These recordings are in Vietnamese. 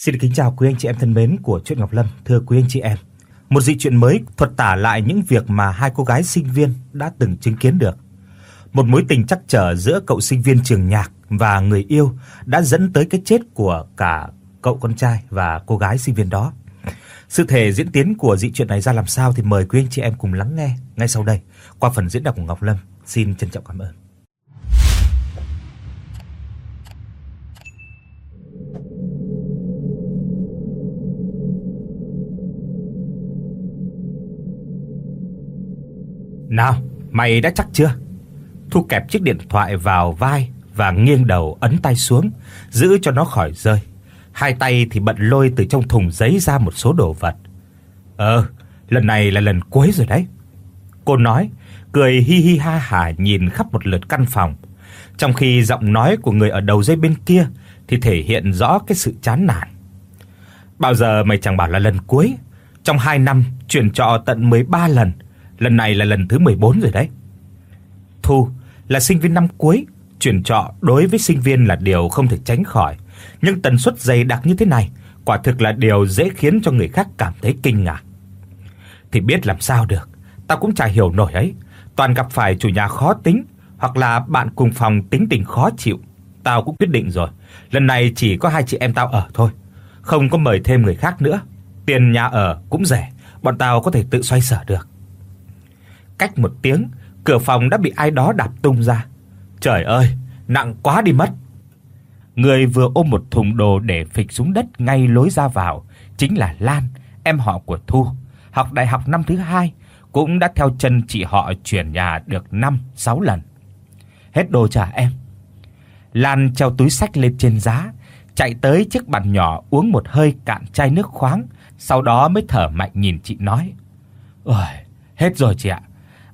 Xin kính chào quý anh chị em thân mến của truyện Ngọc Lâm, thưa quý anh chị em. Một dị truyện mới thuật tả lại những việc mà hai cô gái sinh viên đã từng chứng kiến được. Một mối tình chắc trở giữa cậu sinh viên trường nhạc và người yêu đã dẫn tới cái chết của cả cậu con trai và cô gái sinh viên đó. Sự thể diễn tiến của dị truyện này ra làm sao thì mời quý anh chị em cùng lắng nghe ngay sau đây qua phần diễn đọc của Ngọc Lâm. Xin trân trọng cảm ơn. Nào, mày đã chắc chưa? Thu kẹp chiếc điện thoại vào vai và nghiêng đầu ấn tay xuống, giữ cho nó khỏi rơi. Hai tay thì bận lôi từ trong thùng giấy ra một số đồ vật. "Ờ, lần này là lần cuối rồi đấy." Cô nói, cười hi hi ha hả nhìn khắp một lượt căn phòng, trong khi giọng nói của người ở đầu dây bên kia thì thể hiện rõ cái sự chán nản. "Bao giờ mày chẳng bảo là lần cuối? Trong 2 năm chuyển trọ tận 13 lần." Lần này là lần thứ 14 rồi đấy. Thu là sinh viên năm cuối, chuyển trọ đối với sinh viên là điều không thể tránh khỏi, nhưng tần suất dày đặc như thế này, quả thực là điều dễ khiến cho người khác cảm thấy kinh ngạc. Thì biết làm sao được, tao cũng chả hiểu nổi ấy, toàn gặp phải chủ nhà khó tính hoặc là bạn cùng phòng tính tình khó chịu. Tao cũng quyết định rồi, lần này chỉ có hai chị em tao ở thôi, không có mời thêm người khác nữa. Tiền nhà ở cũng rẻ, bọn tao có thể tự xoay sở được. Cách một tiếng, cửa phòng đã bị ai đó đạp tung ra. Trời ơi, nặng quá đi mất. Người vừa ôm một thùng đồ để phịch xuống đất ngay lối ra vào chính là Lan, em họ của Thu, học đại học năm thứ hai, cũng đã theo chân chị họ chuyển nhà được 5, 6 lần. Hết đồ trả em. Lan treo túi xách lên trên giá, chạy tới chiếc bàn nhỏ uống một hơi cạn chai nước khoáng, sau đó mới thở mạnh nhìn chị nói: "Ôi, hết rồi chị ạ.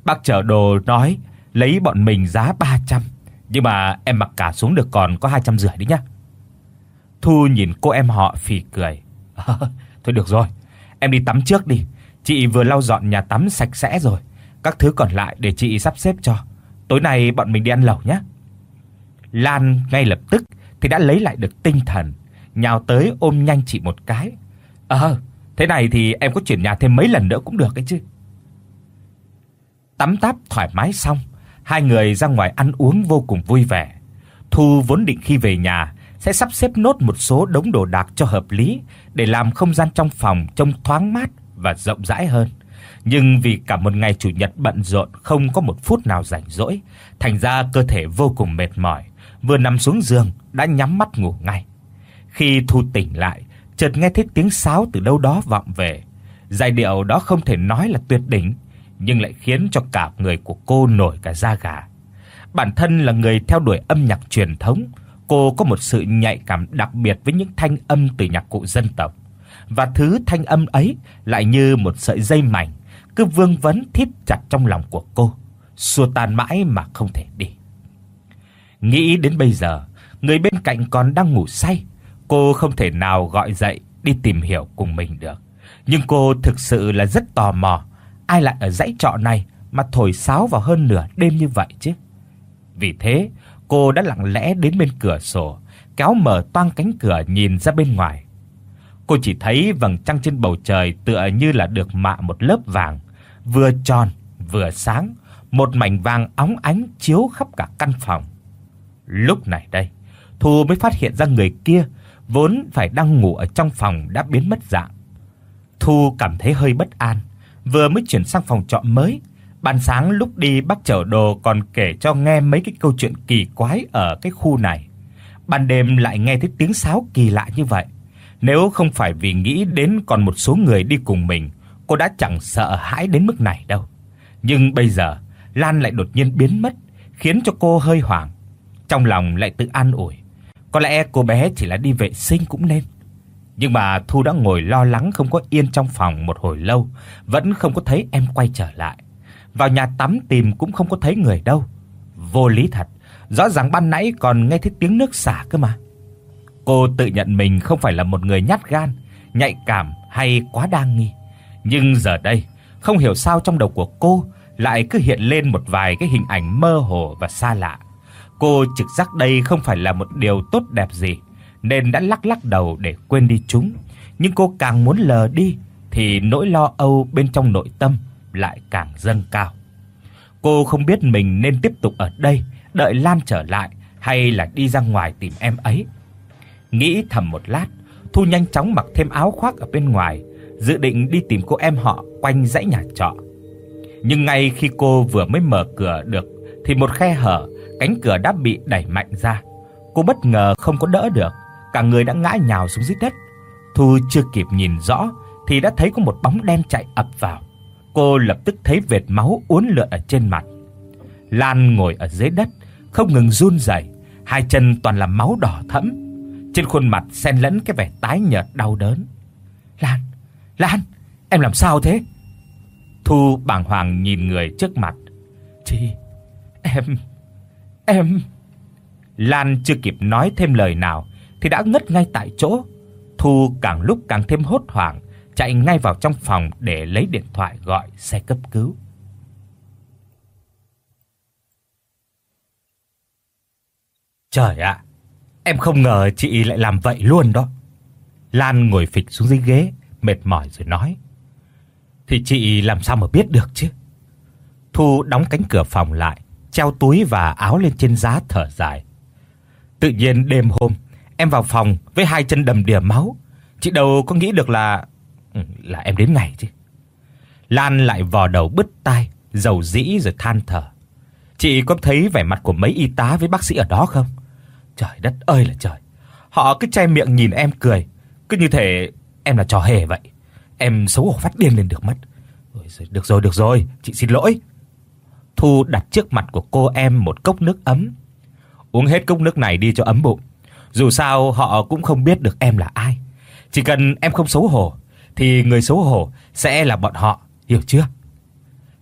Bác chở đồ nói lấy bọn mình giá 300, nhưng mà em mặc cả xuống được còn có 250 đấy nhá. Thu nhìn cô em họ phì cười. thôi được rồi, em đi tắm trước đi. Chị vừa lau dọn nhà tắm sạch sẽ rồi, các thứ còn lại để chị sắp xếp cho. Tối nay bọn mình đi ăn lẩu nhé. Lan ngay lập tức thì đã lấy lại được tinh thần, nhào tới ôm nhanh chị một cái. "Ờ, thế này thì em có chuyển nhà thêm mấy lần nữa cũng được ấy chứ." Tắm táp thoải mái xong, hai người ra ngoài ăn uống vô cùng vui vẻ. Thu vốn định khi về nhà sẽ sắp xếp nốt một số đống đồ đạc cho hợp lý để làm không gian trong phòng trông thoáng mát và rộng rãi hơn. Nhưng vì cả một ngày chủ nhật bận rộn không có một phút nào rảnh rỗi, thành ra cơ thể vô cùng mệt mỏi, vừa nằm xuống giường đã nhắm mắt ngủ ngay. Khi Thu tỉnh lại, chợt nghe thấy tiếng sáo từ đâu đó vọng về. Giai điệu đó không thể nói là tuyệt đỉnh, nhưng lại khiến cho cả người của cô nổi cả da gà. Bản thân là người theo đuổi âm nhạc truyền thống, cô có một sự nhạy cảm đặc biệt với những thanh âm từ nhạc cụ dân tộc. Và thứ thanh âm ấy lại như một sợi dây mảnh cứ vương vấn thít chặt trong lòng của cô, xua tan mãi mà không thể đi. Nghĩ đến bây giờ, người bên cạnh còn đang ngủ say, cô không thể nào gọi dậy đi tìm hiểu cùng mình được. Nhưng cô thực sự là rất tò mò ai lại ở dãy trọ này mà thổi sáo vào hơn nửa đêm như vậy chứ. Vì thế, cô đã lặng lẽ đến bên cửa sổ, kéo mở toang cánh cửa nhìn ra bên ngoài. Cô chỉ thấy vầng trăng trên bầu trời tựa như là được mạ một lớp vàng, vừa tròn vừa sáng, một mảnh vàng óng ánh chiếu khắp cả căn phòng. Lúc này đây, Thu mới phát hiện ra người kia vốn phải đang ngủ ở trong phòng đã biến mất dạng. Thu cảm thấy hơi bất an, vừa mới chuyển sang phòng trọ mới. Ban sáng lúc đi bác chở đồ còn kể cho nghe mấy cái câu chuyện kỳ quái ở cái khu này. Ban đêm lại nghe thấy tiếng sáo kỳ lạ như vậy. Nếu không phải vì nghĩ đến còn một số người đi cùng mình, cô đã chẳng sợ hãi đến mức này đâu. Nhưng bây giờ, Lan lại đột nhiên biến mất, khiến cho cô hơi hoảng. Trong lòng lại tự an ủi, có lẽ cô bé chỉ là đi vệ sinh cũng nên. Nhưng mà Thu đã ngồi lo lắng không có yên trong phòng một hồi lâu, vẫn không có thấy em quay trở lại. Vào nhà tắm tìm cũng không có thấy người đâu. Vô lý thật, rõ ràng ban nãy còn nghe thấy tiếng nước xả cơ mà. Cô tự nhận mình không phải là một người nhát gan, nhạy cảm hay quá đa nghi, nhưng giờ đây, không hiểu sao trong đầu của cô lại cứ hiện lên một vài cái hình ảnh mơ hồ và xa lạ. Cô trực giác đây không phải là một điều tốt đẹp gì, nên đã lắc lắc đầu để quên đi chúng, nhưng cô càng muốn lờ đi thì nỗi lo âu bên trong nội tâm lại càng dâng cao. Cô không biết mình nên tiếp tục ở đây đợi Lan trở lại hay là đi ra ngoài tìm em ấy. Nghĩ thầm một lát, Thu nhanh chóng mặc thêm áo khoác ở bên ngoài, dự định đi tìm cô em họ quanh dãy nhà trọ. Nhưng ngay khi cô vừa mới mở cửa được thì một khe hở, cánh cửa đã bị đẩy mạnh ra. Cô bất ngờ không có đỡ được, cả người đã ngã nhào xuống dưới đất. Thu chưa kịp nhìn rõ thì đã thấy có một bóng đen chạy ập vào. Cô lập tức thấy vệt máu uốn lượn ở trên mặt. Lan ngồi ở dưới đất, không ngừng run rẩy, hai chân toàn là máu đỏ thẫm, trên khuôn mặt xen lẫn cái vẻ tái nhợt đau đớn. "Lan, Lan, em làm sao thế?" Thu bàng hoàng nhìn người trước mặt. "Chị, em em..." Lan chưa kịp nói thêm lời nào thì đã ngất ngay tại chỗ. Thu càng lúc càng thêm hốt hoảng, chạy ngay vào trong phòng để lấy điện thoại gọi xe cấp cứu. Trời ạ, em không ngờ chị lại làm vậy luôn đó. Lan ngồi phịch xuống dưới ghế, mệt mỏi rồi nói: "Thì chị làm sao mà biết được chứ?" Thu đóng cánh cửa phòng lại, treo túi và áo lên trên giá thở dài. Tự nhiên đêm hôm, em vào phòng với hai chân đầm đìa máu, chị đâu có nghĩ được là ừ, là em đến ngày chứ. Lan lại vò đầu bứt tai, dầu dĩ rồi than thở. Chị có thấy vẻ mặt của mấy y tá với bác sĩ ở đó không? Trời đất ơi là trời. Họ cứ che miệng nhìn em cười, cứ như thể em là trò hề vậy. Em xấu hổ phát điên lên được mất. Rồi được rồi, được rồi, chị xin lỗi. Thu đặt trước mặt của cô em một cốc nước ấm. Uống hết cốc nước này đi cho ấm bụng. Dù sao họ cũng không biết được em là ai. Chỉ cần em không xấu hổ thì người xấu hổ sẽ là bọn họ, hiểu chưa?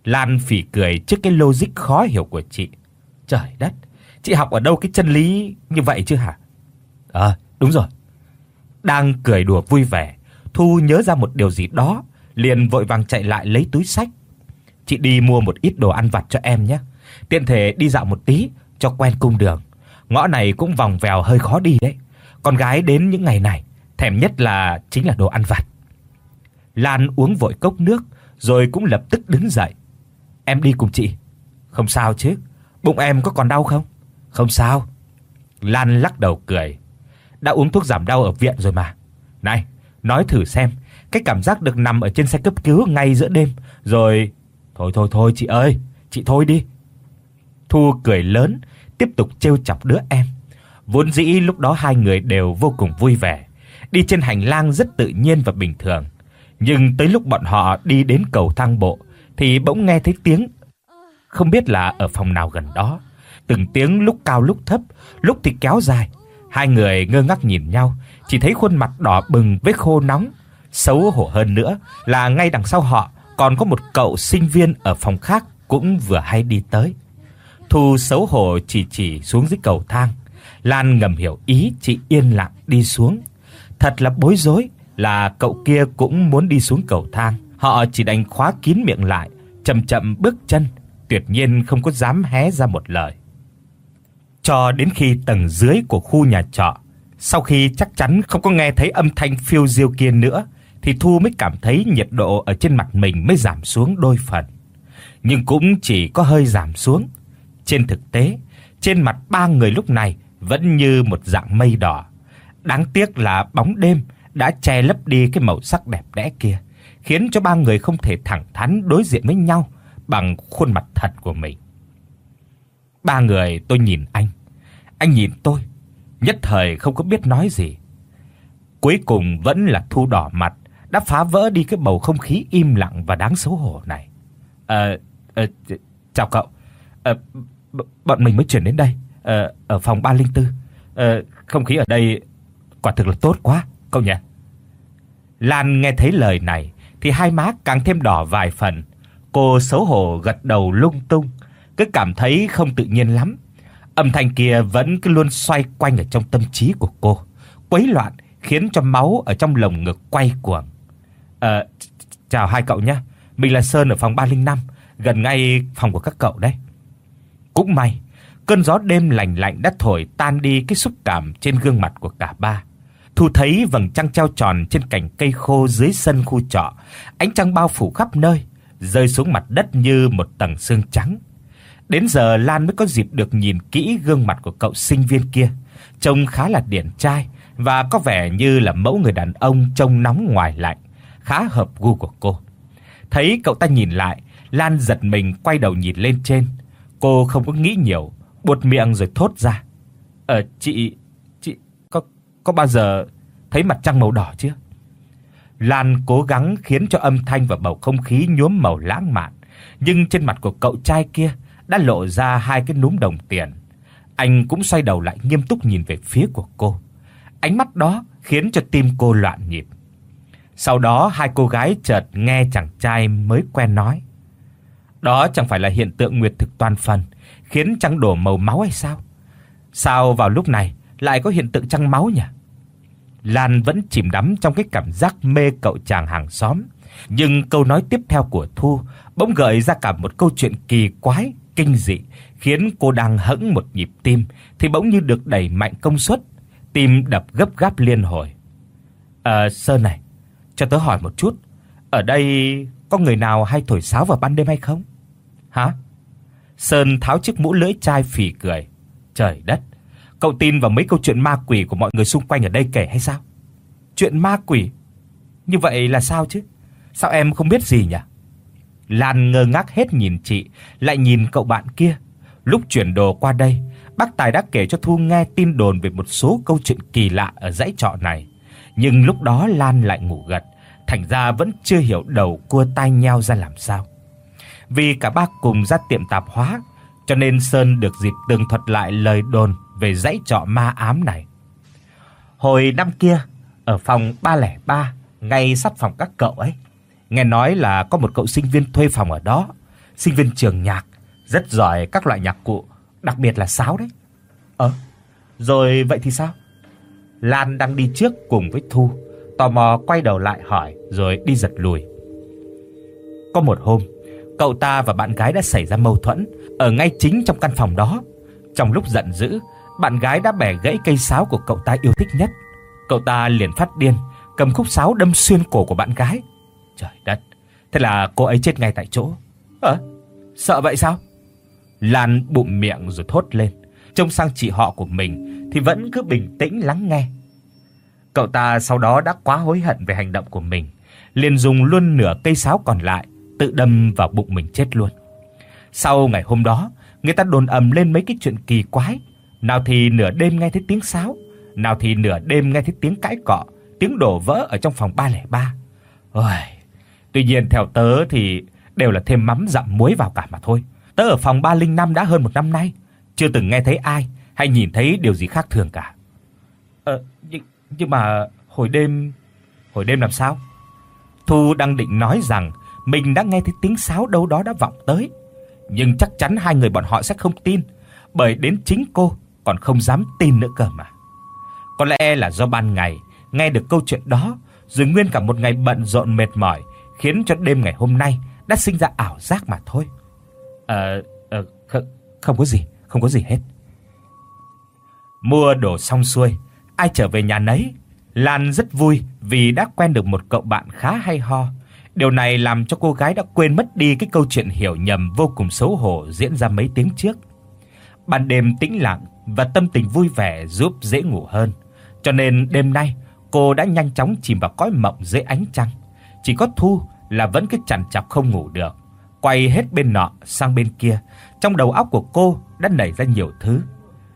Lan phỉ cười trước cái logic khó hiểu của chị. Trời đất, chị học ở đâu cái chân lý như vậy chứ hả? Ờ, đúng rồi. Đang cười đùa vui vẻ, Thu nhớ ra một điều gì đó, liền vội vàng chạy lại lấy túi xách. Chị đi mua một ít đồ ăn vặt cho em nhé. Tiện thể đi dạo một tí cho quen cung đường. Ngõ này cũng vòng vèo hơi khó đi đấy. Con gái đến những ngày này, thèm nhất là chính là đồ ăn vặt. Lan uống vội cốc nước rồi cũng lập tức đứng dậy. Em đi cùng chị. Không sao chứ? Bụng em có còn đau không? Không sao. Lan lắc đầu cười. Đã uống thuốc giảm đau ở viện rồi mà. Này, nói thử xem, cái cảm giác được nằm ở trên xe cấp cứu ngay giữa đêm, rồi thôi thôi thôi chị ơi, chị thôi đi. Thu cười lớn, tiếp tục trêu chọc đứa em. Vốn dĩ lúc đó hai người đều vô cùng vui vẻ, đi trên hành lang rất tự nhiên và bình thường. Nhưng tới lúc bọn họ đi đến cầu thang bộ thì bỗng nghe thấy tiếng không biết là ở phòng nào gần đó. Từng tiếng lúc cao lúc thấp, lúc thì kéo dài. Hai người ngơ ngác nhìn nhau, chỉ thấy khuôn mặt đỏ bừng với khô nóng. Xấu hổ hơn nữa là ngay đằng sau họ còn có một cậu sinh viên ở phòng khác cũng vừa hay đi tới. Thu xấu hổ chỉ chỉ xuống dưới cầu thang. Lan ngầm hiểu ý, chị yên lặng đi xuống. Thật là bối rối, là cậu kia cũng muốn đi xuống cầu thang. Họ chỉ đành khóa kín miệng lại, chậm chậm bước chân, tuyệt nhiên không có dám hé ra một lời. Cho đến khi tầng dưới của khu nhà trọ, sau khi chắc chắn không có nghe thấy âm thanh phiêu diêu kia nữa, thì Thu mới cảm thấy nhiệt độ ở trên mặt mình mới giảm xuống đôi phần. Nhưng cũng chỉ có hơi giảm xuống. Trên thực tế, trên mặt ba người lúc này vẫn như một dạng mây đỏ. Đáng tiếc là bóng đêm đã che lấp đi cái màu sắc đẹp đẽ kia, khiến cho ba người không thể thẳng thắn đối diện với nhau bằng khuôn mặt thật của mình. Ba người tôi nhìn anh, anh nhìn tôi, nhất thời không có biết nói gì. Cuối cùng vẫn là Thu đỏ mặt, đã phá vỡ đi cái bầu không khí im lặng và đáng xấu hổ này. Ờ, ờ chào cậu. Ờ bọn mình mới chuyển đến đây, ờ, ở phòng 304. Ờ không khí ở đây quả thực là tốt quá cậu nhỉ? Lan nghe thấy lời này thì hai má càng thêm đỏ vài phần. Cô xấu hổ gật đầu lung tung, cứ cảm thấy không tự nhiên lắm. Âm thanh kia vẫn cứ luôn xoay quanh ở trong tâm trí của cô, quấy loạn khiến cho máu ở trong lồng ngực quay cuồng. "Ờ chào hai cậu nhé, mình là Sơn ở phòng 305, gần ngay phòng của các cậu đấy." Cũng may, cơn gió đêm lạnh lạnh đã thổi tan đi cái xúc cảm trên gương mặt của cả ba. Thu thấy vầng trăng treo tròn trên cành cây khô dưới sân khu trọ, ánh trăng bao phủ khắp nơi, rơi xuống mặt đất như một tầng sương trắng. Đến giờ Lan mới có dịp được nhìn kỹ gương mặt của cậu sinh viên kia, trông khá là điển trai và có vẻ như là mẫu người đàn ông trông nóng ngoài lạnh, khá hợp gu của cô. Thấy cậu ta nhìn lại, Lan giật mình quay đầu nhìn lên trên. Cô không có nghĩ nhiều, buột miệng rồi thốt ra: "Ờ chị, chị có có bao giờ thấy mặt trăng màu đỏ chưa?" Lan cố gắng khiến cho âm thanh và bầu không khí nhuốm màu lãng mạn, nhưng trên mặt của cậu trai kia đã lộ ra hai cái núm đồng tiền. Anh cũng xoay đầu lại nghiêm túc nhìn về phía của cô. Ánh mắt đó khiến cho tim cô loạn nhịp. Sau đó hai cô gái chợt nghe chàng trai mới quen nói: "Đó chẳng phải là hiện tượng nguyệt thực toàn phần, khiến trăng đổ màu máu hay sao? Sao vào lúc này lại có hiện tượng trăng máu nhỉ?" Lan vẫn chìm đắm trong cái cảm giác mê cậu chàng hàng xóm, nhưng câu nói tiếp theo của Thu bỗng gợi ra cả một câu chuyện kỳ quái, kinh dị, khiến cô đang hững một nhịp tim thì bỗng như được đẩy mạnh công suất, tim đập gấp gáp liên hồi. "Ờ Sơn này, cho tớ hỏi một chút, ở đây có người nào hay thổi sáo vào ban đêm hay không?" "Hả?" Sơn tháo chiếc mũ lưỡi chai phì cười. "Trời đất, cậu tin vào mấy câu chuyện ma quỷ của mọi người xung quanh ở đây kể hay sao?" "Chuyện ma quỷ? Như vậy là sao chứ? Sao em không biết gì nhỉ?" Lan ngơ ngác hết nhìn chị, lại nhìn cậu bạn kia. Lúc chuyển đồ qua đây, bác Tài đã kể cho Thu nghe tin đồn về một số câu chuyện kỳ lạ ở dãy trọ này, nhưng lúc đó Lan lại ngủ gật, thành ra vẫn chưa hiểu đầu cua tai nheo ra làm sao. Vì cả ba cùng ra tiệm tạp hóa, cho nên Sơn được dịp tường thuật lại lời đồn về dãy trọ ma ám này. Hồi năm kia, ở phòng 303, ngay sát phòng các cậu ấy, nghe nói là có một cậu sinh viên thuê phòng ở đó, sinh viên trường nhạc, rất giỏi các loại nhạc cụ, đặc biệt là sáo đấy. Ờ, rồi vậy thì sao? Lan đang đi trước cùng với Thu, tò mò quay đầu lại hỏi rồi đi giật lùi. Có một hôm, cậu ta và bạn gái đã xảy ra mâu thuẫn ở ngay chính trong căn phòng đó. Trong lúc giận dữ, bạn gái đã bẻ gãy cây sáo của cậu ta yêu thích nhất. Cậu ta liền phát điên, cầm khúc sáo đâm xuyên cổ của bạn gái. Trời đất, thế là cô ấy chết ngay tại chỗ. Hả? sợ vậy sao? Lan bụm miệng rồi thốt lên, trông sang chị họ của mình thì vẫn cứ bình tĩnh lắng nghe. Cậu ta sau đó đã quá hối hận về hành động của mình, liền dùng luôn nửa cây sáo còn lại tự đâm vào bụng mình chết luôn. Sau ngày hôm đó, người ta đồn ầm lên mấy cái chuyện kỳ quái, nào thì nửa đêm nghe thấy tiếng sáo, nào thì nửa đêm nghe thấy tiếng cãi cọ, tiếng đổ vỡ ở trong phòng 303. Ôi, tuy nhiên theo tớ thì đều là thêm mắm dặm muối vào cả mà thôi. Tớ ở phòng 305 đã hơn một năm nay, chưa từng nghe thấy ai hay nhìn thấy điều gì khác thường cả. Ờ nhưng, nhưng mà hồi đêm hồi đêm làm sao? Thu đang định nói rằng mình đã nghe thấy tiếng sáo đâu đó đã vọng tới, nhưng chắc chắn hai người bọn họ sẽ không tin, bởi đến chính cô còn không dám tin nữa cơ mà. Có lẽ là do ban ngày nghe được câu chuyện đó, rồi nguyên cả một ngày bận rộn mệt mỏi, khiến cho đêm ngày hôm nay đã sinh ra ảo giác mà thôi. Ờ ờ không, không có gì, không có gì hết. Mua đồ xong xuôi, ai trở về nhà nấy. Lan rất vui vì đã quen được một cậu bạn khá hay ho. Điều này làm cho cô gái đã quên mất đi cái câu chuyện hiểu nhầm vô cùng xấu hổ diễn ra mấy tiếng trước. Ban đêm tĩnh lặng và tâm tình vui vẻ giúp dễ ngủ hơn, cho nên đêm nay cô đã nhanh chóng chìm vào cõi mộng dưới ánh trăng. Chỉ có Thu là vẫn cứ chằn chọc không ngủ được, quay hết bên nọ sang bên kia, trong đầu óc của cô đã nảy ra nhiều thứ.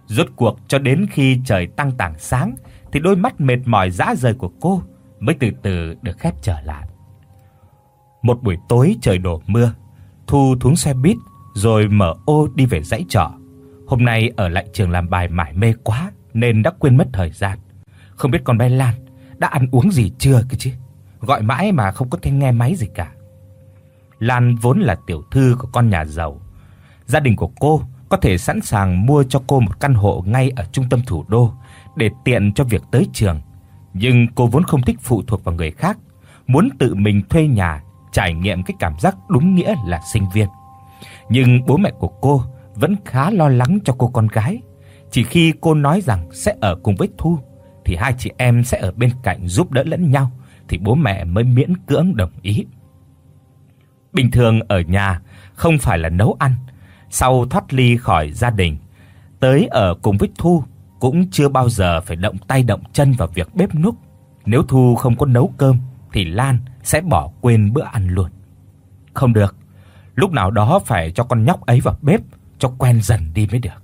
Rốt cuộc cho đến khi trời tăng tảng sáng thì đôi mắt mệt mỏi dã rời của cô mới từ từ được khép trở lại. Một buổi tối trời đổ mưa, Thu xuống xe buýt rồi mở ô đi về dãy trọ. Hôm nay ở lại trường làm bài mải mê quá nên đã quên mất thời gian. Không biết con bé Lan đã ăn uống gì chưa cơ chứ? Gọi mãi mà không có thể nghe máy gì cả. Lan vốn là tiểu thư của con nhà giàu. Gia đình của cô có thể sẵn sàng mua cho cô một căn hộ ngay ở trung tâm thủ đô để tiện cho việc tới trường. Nhưng cô vốn không thích phụ thuộc vào người khác, muốn tự mình thuê nhà, trải nghiệm cái cảm giác đúng nghĩa là sinh viên. Nhưng bố mẹ của cô vẫn khá lo lắng cho cô con gái. Chỉ khi cô nói rằng sẽ ở cùng với Thu thì hai chị em sẽ ở bên cạnh giúp đỡ lẫn nhau thì bố mẹ mới miễn cưỡng đồng ý. Bình thường ở nhà không phải là nấu ăn, sau thoát ly khỏi gia đình, tới ở cùng với Thu cũng chưa bao giờ phải động tay động chân vào việc bếp núc. Nếu Thu không có nấu cơm thì Lan sẽ bỏ quên bữa ăn luôn. Không được, lúc nào đó phải cho con nhóc ấy vào bếp cho quen dần đi mới được.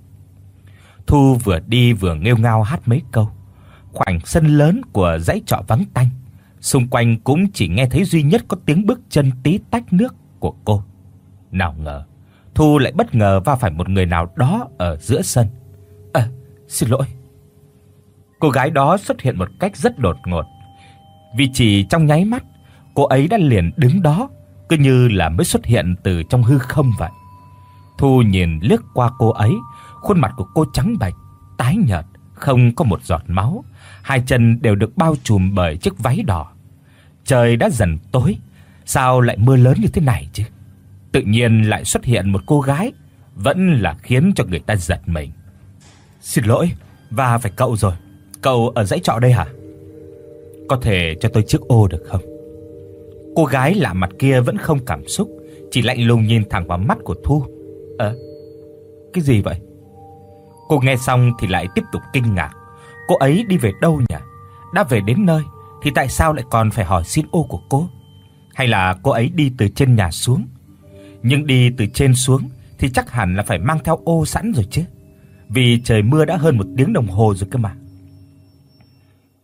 Thu vừa đi vừa nghêu ngao hát mấy câu. Khoảnh sân lớn của dãy trọ vắng tanh, xung quanh cũng chỉ nghe thấy duy nhất có tiếng bước chân tí tách nước của cô. Nào ngờ, Thu lại bất ngờ va phải một người nào đó ở giữa sân. "À, xin lỗi." Cô gái đó xuất hiện một cách rất đột ngột. Vì chỉ trong nháy mắt, cô ấy đã liền đứng đó, cứ như là mới xuất hiện từ trong hư không vậy. Thu nhìn lướt qua cô ấy, khuôn mặt của cô trắng bệch, tái nhợt, không có một giọt máu, hai chân đều được bao trùm bởi chiếc váy đỏ. Trời đã dần tối, sao lại mưa lớn như thế này chứ? Tự nhiên lại xuất hiện một cô gái, vẫn là khiến cho người ta giật mình. Xin lỗi, và phải cậu rồi. Cậu ở dãy trọ đây hả? Có thể cho tôi chiếc ô được không? Cô gái lạ mặt kia vẫn không cảm xúc, chỉ lạnh lùng nhìn thẳng vào mắt của Thu. "Ờ, cái gì vậy?" Cô nghe xong thì lại tiếp tục kinh ngạc. Cô ấy đi về đâu nhỉ? Đã về đến nơi thì tại sao lại còn phải hỏi xin ô của cô? Hay là cô ấy đi từ trên nhà xuống? Nhưng đi từ trên xuống thì chắc hẳn là phải mang theo ô sẵn rồi chứ. Vì trời mưa đã hơn một tiếng đồng hồ rồi cơ mà.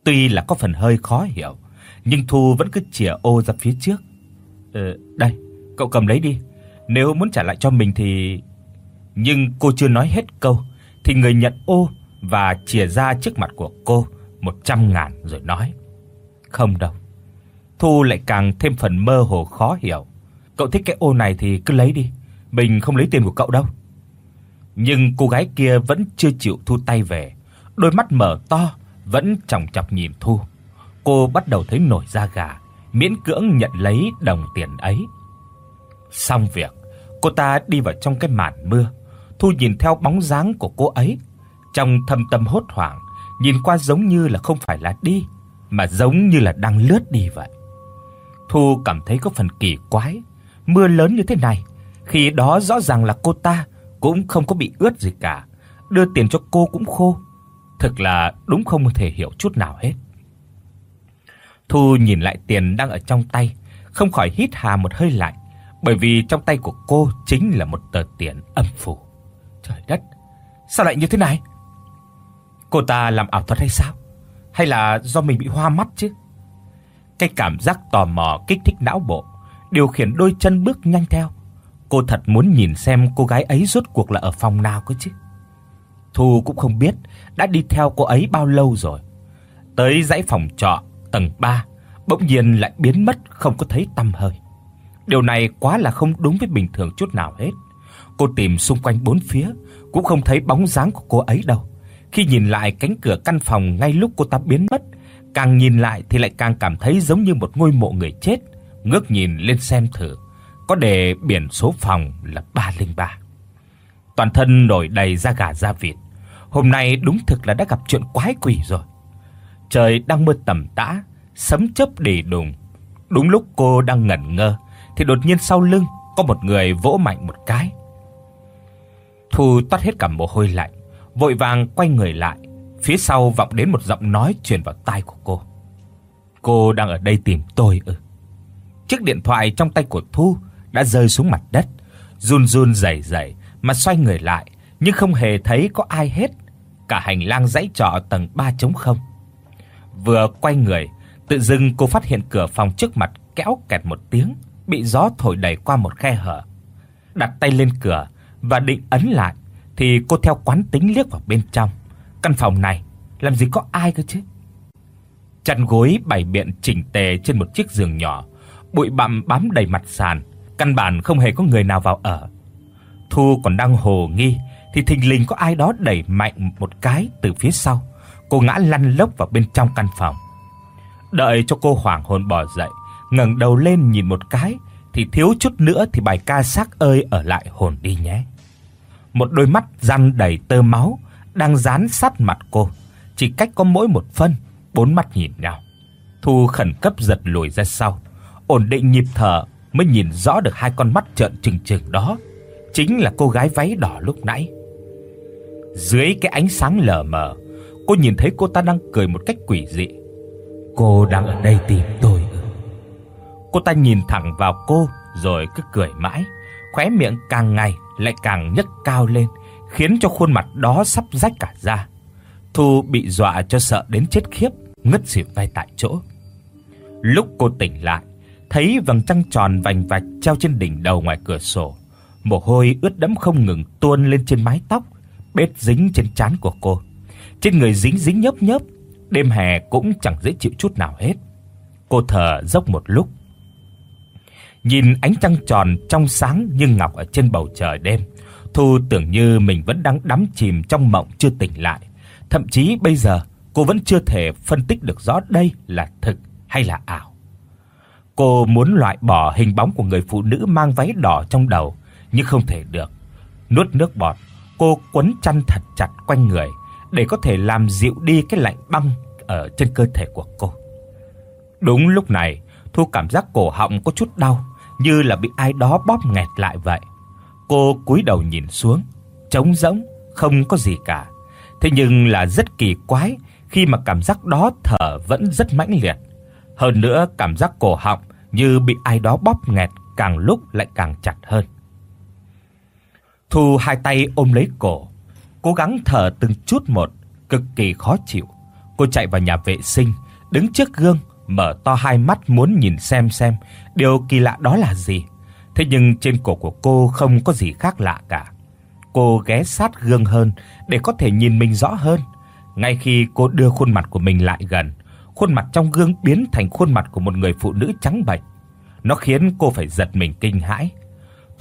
Tuy là có phần hơi khó hiểu, nhưng Thu vẫn cứ chìa ô ra phía trước. "Ờ, đây, cậu cầm lấy đi. Nếu muốn trả lại cho mình thì..." Nhưng cô chưa nói hết câu thì người nhận ô và chìa ra trước mặt của cô 100 ngàn rồi nói: "Không đâu." Thu lại càng thêm phần mơ hồ khó hiểu. "Cậu thích cái ô này thì cứ lấy đi, mình không lấy tiền của cậu đâu." Nhưng cô gái kia vẫn chưa chịu thu tay về, đôi mắt mở to vẫn chòng chọc nhìn Thu. Cô bắt đầu thấy nổi da gà, miễn cưỡng nhận lấy đồng tiền ấy. Xong việc, cô ta đi vào trong cái màn mưa. Thu nhìn theo bóng dáng của cô ấy, trong thâm tâm hốt hoảng, nhìn qua giống như là không phải là đi, mà giống như là đang lướt đi vậy. Thu cảm thấy có phần kỳ quái, mưa lớn như thế này, khi đó rõ ràng là cô ta cũng không có bị ướt gì cả, đưa tiền cho cô cũng khô. Thực là đúng không thể hiểu chút nào hết. Thu nhìn lại tiền đang ở trong tay, không khỏi hít hà một hơi lạnh, bởi vì trong tay của cô chính là một tờ tiền âm phủ. Trời đất, sao lại như thế này? Cô ta làm ảo thuật hay sao? Hay là do mình bị hoa mắt chứ? Cái cảm giác tò mò kích thích não bộ, điều khiển đôi chân bước nhanh theo. Cô thật muốn nhìn xem cô gái ấy rốt cuộc là ở phòng nào cơ chứ. Thu cũng không biết đã đi theo cô ấy bao lâu rồi. Tới dãy phòng trọ tầng 3, bỗng nhiên lại biến mất không có thấy tăm hơi. Điều này quá là không đúng với bình thường chút nào hết. Cô tìm xung quanh bốn phía cũng không thấy bóng dáng của cô ấy đâu. Khi nhìn lại cánh cửa căn phòng ngay lúc cô ta biến mất, càng nhìn lại thì lại càng cảm thấy giống như một ngôi mộ người chết. Ngước nhìn lên xem thử, có đề biển số phòng là 303. Toàn thân nổi đầy da gà da vịt. Hôm nay đúng thực là đã gặp chuyện quái quỷ rồi. Trời đang mưa tầm tã, sấm chớp đì đùng. Đúng lúc cô đang ngẩn ngơ thì đột nhiên sau lưng có một người vỗ mạnh một cái. Thu toát hết cả mồ hôi lạnh, vội vàng quay người lại, phía sau vọng đến một giọng nói truyền vào tai của cô. Cô đang ở đây tìm tôi ư? Chiếc điện thoại trong tay của Thu đã rơi xuống mặt đất, run run rẩy rẩy mà xoay người lại, nhưng không hề thấy có ai hết. Cả hành lang dãy trọ tầng 3 trống không. Vừa quay người, tự dưng cô phát hiện cửa phòng trước mặt kéo kẹt một tiếng, bị gió thổi đẩy qua một khe hở. Đặt tay lên cửa và định ấn lại thì cô theo quán tính liếc vào bên trong. Căn phòng này làm gì có ai cơ chứ? Chăn gối bày biện chỉnh tề trên một chiếc giường nhỏ, bụi bặm bám đầy mặt sàn, căn bản không hề có người nào vào ở. Thu còn đang hồ nghi thì thình lình có ai đó đẩy mạnh một cái từ phía sau. Cô ngã lăn lóc vào bên trong căn phòng. Đợi cho cô hoảng hồn bò dậy, ngẩng đầu lên nhìn một cái thì thiếu chút nữa thì bài ca xác ơi ở lại hồn đi nhé. Một đôi mắt răng đầy tơ máu đang dán sát mặt cô, chỉ cách có mỗi một phân bốn mắt nhìn nhau. Thu khẩn cấp giật lùi ra sau, ổn định nhịp thở mới nhìn rõ được hai con mắt trợn trừng trừng đó, chính là cô gái váy đỏ lúc nãy. Dưới cái ánh sáng lờ mờ, cô nhìn thấy cô ta đang cười một cách quỷ dị. Cô đang ở đây tìm tôi ư? Cô ta nhìn thẳng vào cô rồi cứ cười mãi, khóe miệng càng ngày lại càng nhếch cao lên, khiến cho khuôn mặt đó sắp rách cả da. Thu bị dọa cho sợ đến chết khiếp, ngất xỉu ngay tại chỗ. Lúc cô tỉnh lại, thấy vầng trăng tròn vành vạch treo trên đỉnh đầu ngoài cửa sổ, mồ hôi ướt đẫm không ngừng tuôn lên trên mái tóc, bết dính trên trán của cô. Trên người dính dính nhớp nhớp, đêm hè cũng chẳng dễ chịu chút nào hết. Cô thở dốc một lúc. Nhìn ánh trăng tròn trong sáng như ngọc ở trên bầu trời đêm, Thu tưởng như mình vẫn đang đắm chìm trong mộng chưa tỉnh lại. Thậm chí bây giờ cô vẫn chưa thể phân tích được rõ đây là thực hay là ảo. Cô muốn loại bỏ hình bóng của người phụ nữ mang váy đỏ trong đầu, nhưng không thể được. Nuốt nước bọt, cô quấn chăn thật chặt quanh người để có thể làm dịu đi cái lạnh băng ở trên cơ thể của cô. Đúng lúc này, Thu cảm giác cổ họng có chút đau, như là bị ai đó bóp nghẹt lại vậy. Cô cúi đầu nhìn xuống, trống rỗng, không có gì cả. Thế nhưng là rất kỳ quái khi mà cảm giác đó thở vẫn rất mãnh liệt. Hơn nữa cảm giác cổ họng như bị ai đó bóp nghẹt càng lúc lại càng chặt hơn. Thu hai tay ôm lấy cổ, cố gắng thở từng chút một, cực kỳ khó chịu. Cô chạy vào nhà vệ sinh, đứng trước gương, mở to hai mắt muốn nhìn xem xem điều kỳ lạ đó là gì. Thế nhưng trên cổ của cô không có gì khác lạ cả. Cô ghé sát gương hơn để có thể nhìn mình rõ hơn. Ngay khi cô đưa khuôn mặt của mình lại gần, khuôn mặt trong gương biến thành khuôn mặt của một người phụ nữ trắng bệch. Nó khiến cô phải giật mình kinh hãi.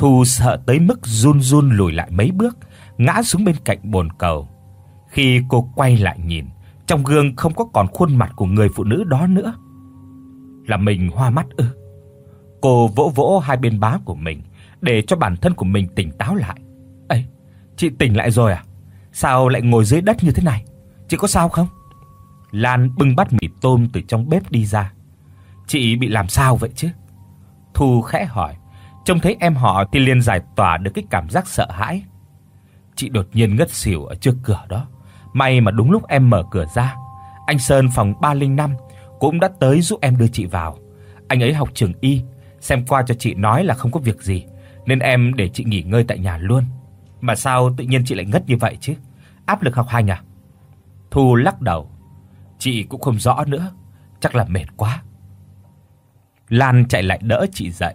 Thu sợ tới mức run run lùi lại mấy bước, ngã xuống bên cạnh bồn cầu. Khi cô quay lại nhìn, trong gương không có còn khuôn mặt của người phụ nữ đó nữa. Là mình hoa mắt ư? Cô vỗ vỗ hai bên má của mình để cho bản thân của mình tỉnh táo lại. "Ấy, chị tỉnh lại rồi à? Sao lại ngồi dưới đất như thế này? Chị có sao không?" Lan bưng bát mì tôm từ trong bếp đi ra. "Chị bị làm sao vậy chứ?" Thu khẽ hỏi. Trông thấy em họ thì liền giải tỏa được cái cảm giác sợ hãi. Chị đột nhiên ngất xỉu ở trước cửa đó. May mà đúng lúc em mở cửa ra, anh Sơn phòng 305 cũng đã tới giúp em đưa chị vào. Anh ấy học trường y, xem qua cho chị nói là không có việc gì, nên em để chị nghỉ ngơi tại nhà luôn. Mà sao tự nhiên chị lại ngất như vậy chứ? Áp lực học hành à? Thu lắc đầu. Chị cũng không rõ nữa, chắc là mệt quá. Lan chạy lại đỡ chị dậy.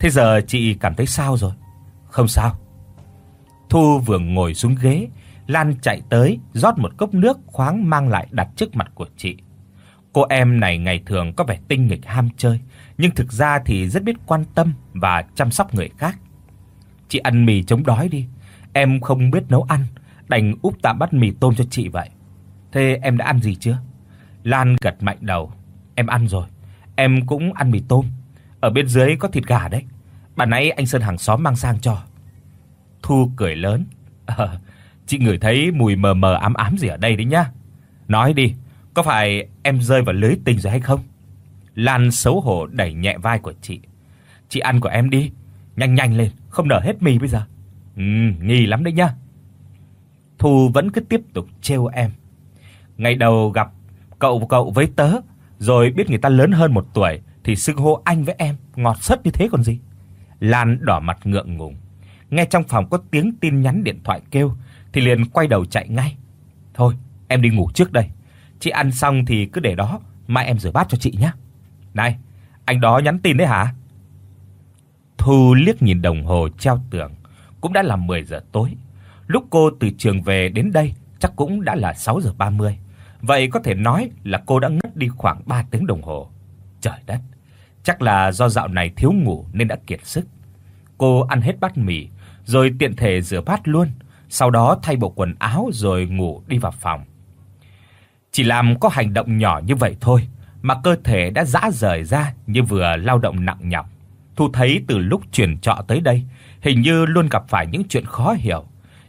Thế giờ chị cảm thấy sao rồi? Không sao. Thu vừa ngồi xuống ghế, Lan chạy tới rót một cốc nước khoáng mang lại đặt trước mặt của chị. Cô em này ngày thường có vẻ tinh nghịch ham chơi, nhưng thực ra thì rất biết quan tâm và chăm sóc người khác. Chị ăn mì chống đói đi, em không biết nấu ăn, đành úp tạm bát mì tôm cho chị vậy. Thế em đã ăn gì chưa? Lan gật mạnh đầu, em ăn rồi. Em cũng ăn mì tôm, ở bên dưới có thịt gà đấy. Bạn nãy anh Sơn hàng xóm mang sang cho. Thu cười lớn. À, chị ngửi thấy mùi mờ mờ ám ám gì ở đây đấy nhá. Nói đi, có phải em rơi vào lưới tình rồi hay không? Lan xấu hổ đẩy nhẹ vai của chị. Chị ăn của em đi, nhanh nhanh lên, không nở hết mì bây giờ. Ừm, nghi lắm đấy nhá. Thu vẫn cứ tiếp tục trêu em. Ngày đầu gặp cậu cậu với tớ, rồi biết người ta lớn hơn một tuổi thì xưng hô anh với em, ngọt sớt như thế còn gì. Lan đỏ mặt ngượng ngùng. Nghe trong phòng có tiếng tin nhắn điện thoại kêu thì liền quay đầu chạy ngay. Thôi, em đi ngủ trước đây. Chị ăn xong thì cứ để đó, mai em rửa bát cho chị nhé. Này, anh đó nhắn tin đấy hả? Thu liếc nhìn đồng hồ treo tường, cũng đã là 10 giờ tối. Lúc cô từ trường về đến đây chắc cũng đã là 6 giờ 30. Vậy có thể nói là cô đã ngất đi khoảng 3 tiếng đồng hồ. Trời đất, chắc là do dạo này thiếu ngủ nên đã kiệt sức. Cô ăn hết bát mì rồi tiện thể rửa bát luôn, sau đó thay bộ quần áo rồi ngủ đi vào phòng. Chỉ làm có hành động nhỏ như vậy thôi mà cơ thể đã rã rời ra như vừa lao động nặng nhọc. Thu thấy từ lúc chuyển trọ tới đây, hình như luôn gặp phải những chuyện khó hiểu,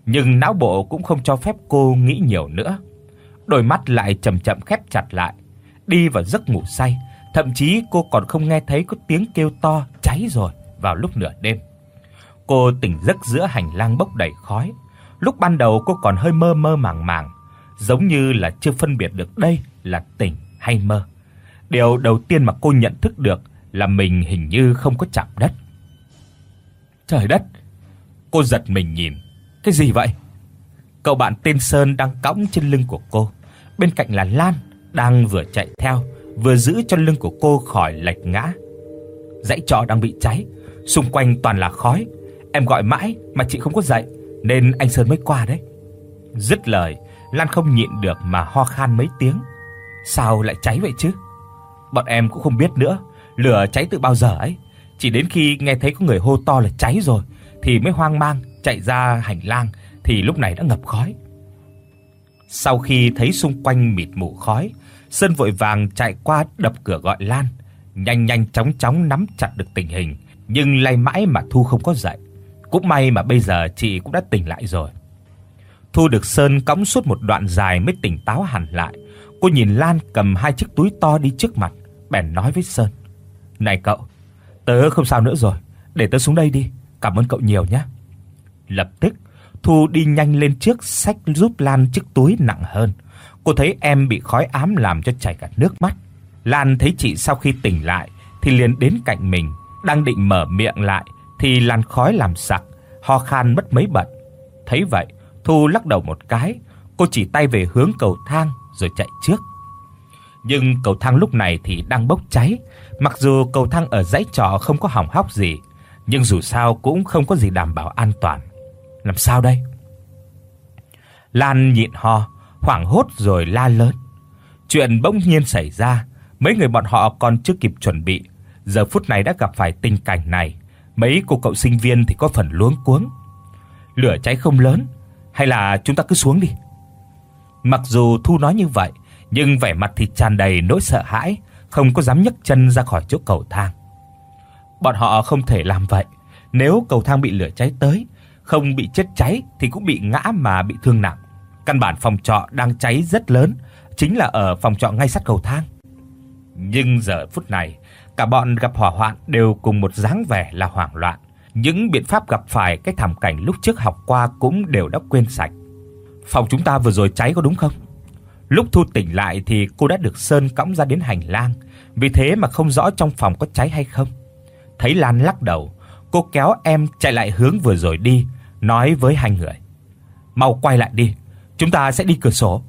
nhưng não bộ cũng không cho phép cô nghĩ nhiều nữa. Đôi mắt lại chậm chậm khép chặt lại, đi vào giấc ngủ say, thậm chí cô còn không nghe thấy có tiếng kêu to cháy rồi vào lúc nửa đêm. Cô tỉnh giấc giữa hành lang bốc đầy khói. Lúc ban đầu cô còn hơi mơ mơ màng màng, giống như là chưa phân biệt được đây là tỉnh hay mơ. Điều đầu tiên mà cô nhận thức được là mình hình như không có chạm đất. Trời đất. Cô giật mình nhìn, cái gì vậy? Cậu bạn tên Sơn đang cõng trên lưng của cô, bên cạnh là Lan đang vừa chạy theo, vừa giữ cho lưng của cô khỏi lệch ngã. Dãy trọ đang bị cháy, xung quanh toàn là khói. Em gọi mãi mà chị không có dậy, nên anh Sơn mới qua đấy. Dứt lời, Lan không nhịn được mà ho khan mấy tiếng. Sao lại cháy vậy chứ? Bọn em cũng không biết nữa, lửa cháy từ bao giờ ấy, chỉ đến khi nghe thấy có người hô to là cháy rồi thì mới hoang mang chạy ra hành lang thì lúc này đã ngập khói. Sau khi thấy xung quanh mịt mù khói, Sơn vội vàng chạy qua đập cửa gọi Lan, nhanh nhanh chóng chóng nắm chặt được tình hình, nhưng lay mãi mà Thu không có dậy. Cũng may mà bây giờ chị cũng đã tỉnh lại rồi. Thu được Sơn cõng suốt một đoạn dài mới tỉnh táo hẳn lại. Cô nhìn Lan cầm hai chiếc túi to đi trước mặt, bèn nói với Sơn: "Này cậu, tớ không sao nữa rồi, để tớ xuống đây đi, cảm ơn cậu nhiều nhé." Lập tức, Thu đi nhanh lên trước xách giúp Lan chiếc túi nặng hơn. Cô thấy em bị khói ám làm cho chảy cả nước mắt. Lan thấy chị sau khi tỉnh lại thì liền đến cạnh mình, đang định mở miệng lại thì làn khói làm sặc, ho khan mất mấy bận. Thấy vậy, Thu lắc đầu một cái, cô chỉ tay về hướng cầu thang rồi chạy trước. Nhưng cầu thang lúc này thì đang bốc cháy, mặc dù cầu thang ở dãy trọ không có hỏng hóc gì, nhưng dù sao cũng không có gì đảm bảo an toàn. Làm sao đây? Lan nhịn ho, hoảng hốt rồi la lớn. Chuyện bỗng nhiên xảy ra, mấy người bọn họ còn chưa kịp chuẩn bị, giờ phút này đã gặp phải tình cảnh này, mấy cô cậu sinh viên thì có phần luống cuống. Lửa cháy không lớn, hay là chúng ta cứ xuống đi. Mặc dù Thu nói như vậy, nhưng vẻ mặt thì tràn đầy nỗi sợ hãi, không có dám nhấc chân ra khỏi chỗ cầu thang. Bọn họ không thể làm vậy, nếu cầu thang bị lửa cháy tới, không bị chết cháy thì cũng bị ngã mà bị thương nặng. Căn bản phòng trọ đang cháy rất lớn, chính là ở phòng trọ ngay sát cầu thang. Nhưng giờ phút này, cả bọn gặp hỏa hoạn đều cùng một dáng vẻ là hoảng loạn. Những biện pháp gặp phải cái thảm cảnh lúc trước học qua cũng đều đã quên sạch. Phòng chúng ta vừa rồi cháy có đúng không? Lúc Thu tỉnh lại thì cô đã được Sơn cõng ra đến hành lang, vì thế mà không rõ trong phòng có cháy hay không. Thấy Lan lắc đầu, cô kéo em chạy lại hướng vừa rồi đi, nói với hai người: "Mau quay lại đi, chúng ta sẽ đi cửa sổ."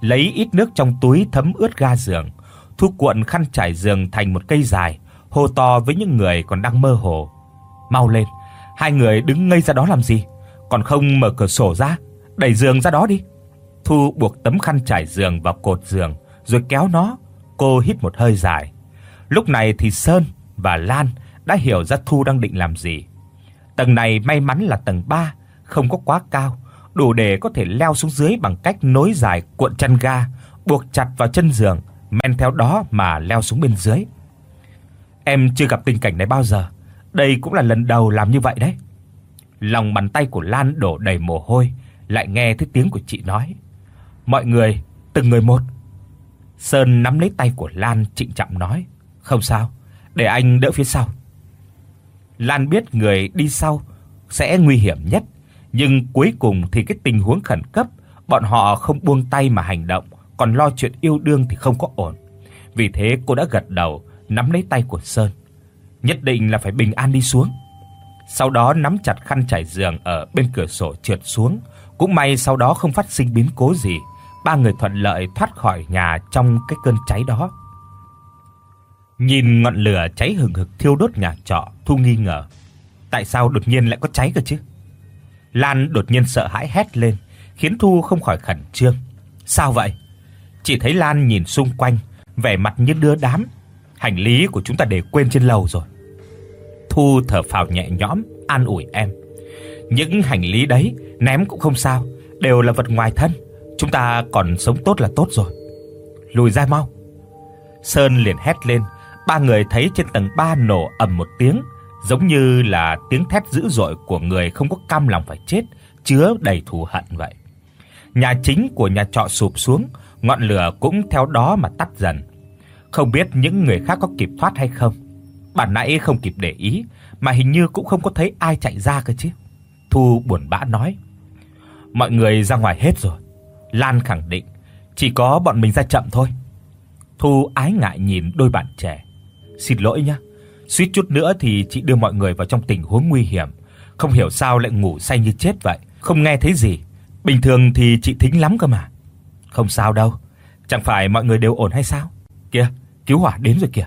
Lấy ít nước trong túi thấm ướt ga giường, Thu cuộn khăn trải giường thành một cây dài, hô to với những người còn đang mơ hồ: "Mau lên, hai người đứng ngây ra đó làm gì? Còn không mở cửa sổ ra, đẩy giường ra đó đi." Thu buộc tấm khăn trải giường vào cột giường, rồi kéo nó. Cô hít một hơi dài. Lúc này thì Sơn và Lan đã hiểu ra Thu đang định làm gì. Tầng này may mắn là tầng 3, không có quá cao, đủ để có thể leo xuống dưới bằng cách nối dài cuộn chăn ga, buộc chặt vào chân giường, men theo đó mà leo xuống bên dưới. Em chưa gặp tình cảnh này bao giờ, đây cũng là lần đầu làm như vậy đấy. Lòng bàn tay của Lan đổ đầy mồ hôi, lại nghe thấy tiếng của chị nói: "Mọi người, từng người một." Sơn nắm lấy tay của Lan trịnh trọng nói: "Không sao, để anh đỡ phía sau." Lan biết người đi sau sẽ nguy hiểm nhất, nhưng cuối cùng thì cái tình huống khẩn cấp, bọn họ không buông tay mà hành động, còn lo chuyện yêu đương thì không có ổn. Vì thế cô đã gật đầu, nắm lấy tay của Sơn. Nhất định là phải bình an đi xuống. Sau đó nắm chặt khăn trải giường ở bên cửa sổ trượt xuống, cũng may sau đó không phát sinh biến cố gì, ba người thuận lợi thoát khỏi nhà trong cái cơn cháy đó. Nhìn ngọn lửa cháy hừng hực thiêu đốt nhà trọ, Thu nghi ngờ, tại sao đột nhiên lại có cháy cơ chứ? Lan đột nhiên sợ hãi hét lên, khiến Thu không khỏi khẩn trương. Sao vậy? Chỉ thấy Lan nhìn xung quanh, vẻ mặt như đưa đám. Hành lý của chúng ta để quên trên lầu rồi. Thu thở phào nhẹ nhõm, an ủi em. Những hành lý đấy ném cũng không sao, đều là vật ngoài thân, chúng ta còn sống tốt là tốt rồi. Lùi ra mau. Sơn liền hét lên, ba người thấy trên tầng 3 nổ ầm một tiếng, giống như là tiếng thét dữ dội của người không có cam lòng phải chết, chứa đầy thù hận vậy. Nhà chính của nhà trọ sụp xuống, ngọn lửa cũng theo đó mà tắt dần. Không biết những người khác có kịp thoát hay không. Bản nãy không kịp để ý, mà hình như cũng không có thấy ai chạy ra cơ chứ. Thu buồn bã nói: "Mọi người ra ngoài hết rồi." Lan khẳng định: "Chỉ có bọn mình ra chậm thôi." Thu ái ngại nhìn đôi bạn trẻ. "Xin lỗi nhé, suýt chút nữa thì chị đưa mọi người vào trong tình huống nguy hiểm, không hiểu sao lại ngủ say như chết vậy, không nghe thấy gì. Bình thường thì chị thính lắm cơ mà." "Không sao đâu, chẳng phải mọi người đều ổn hay sao?" "Kìa, cứu hỏa đến rồi kìa."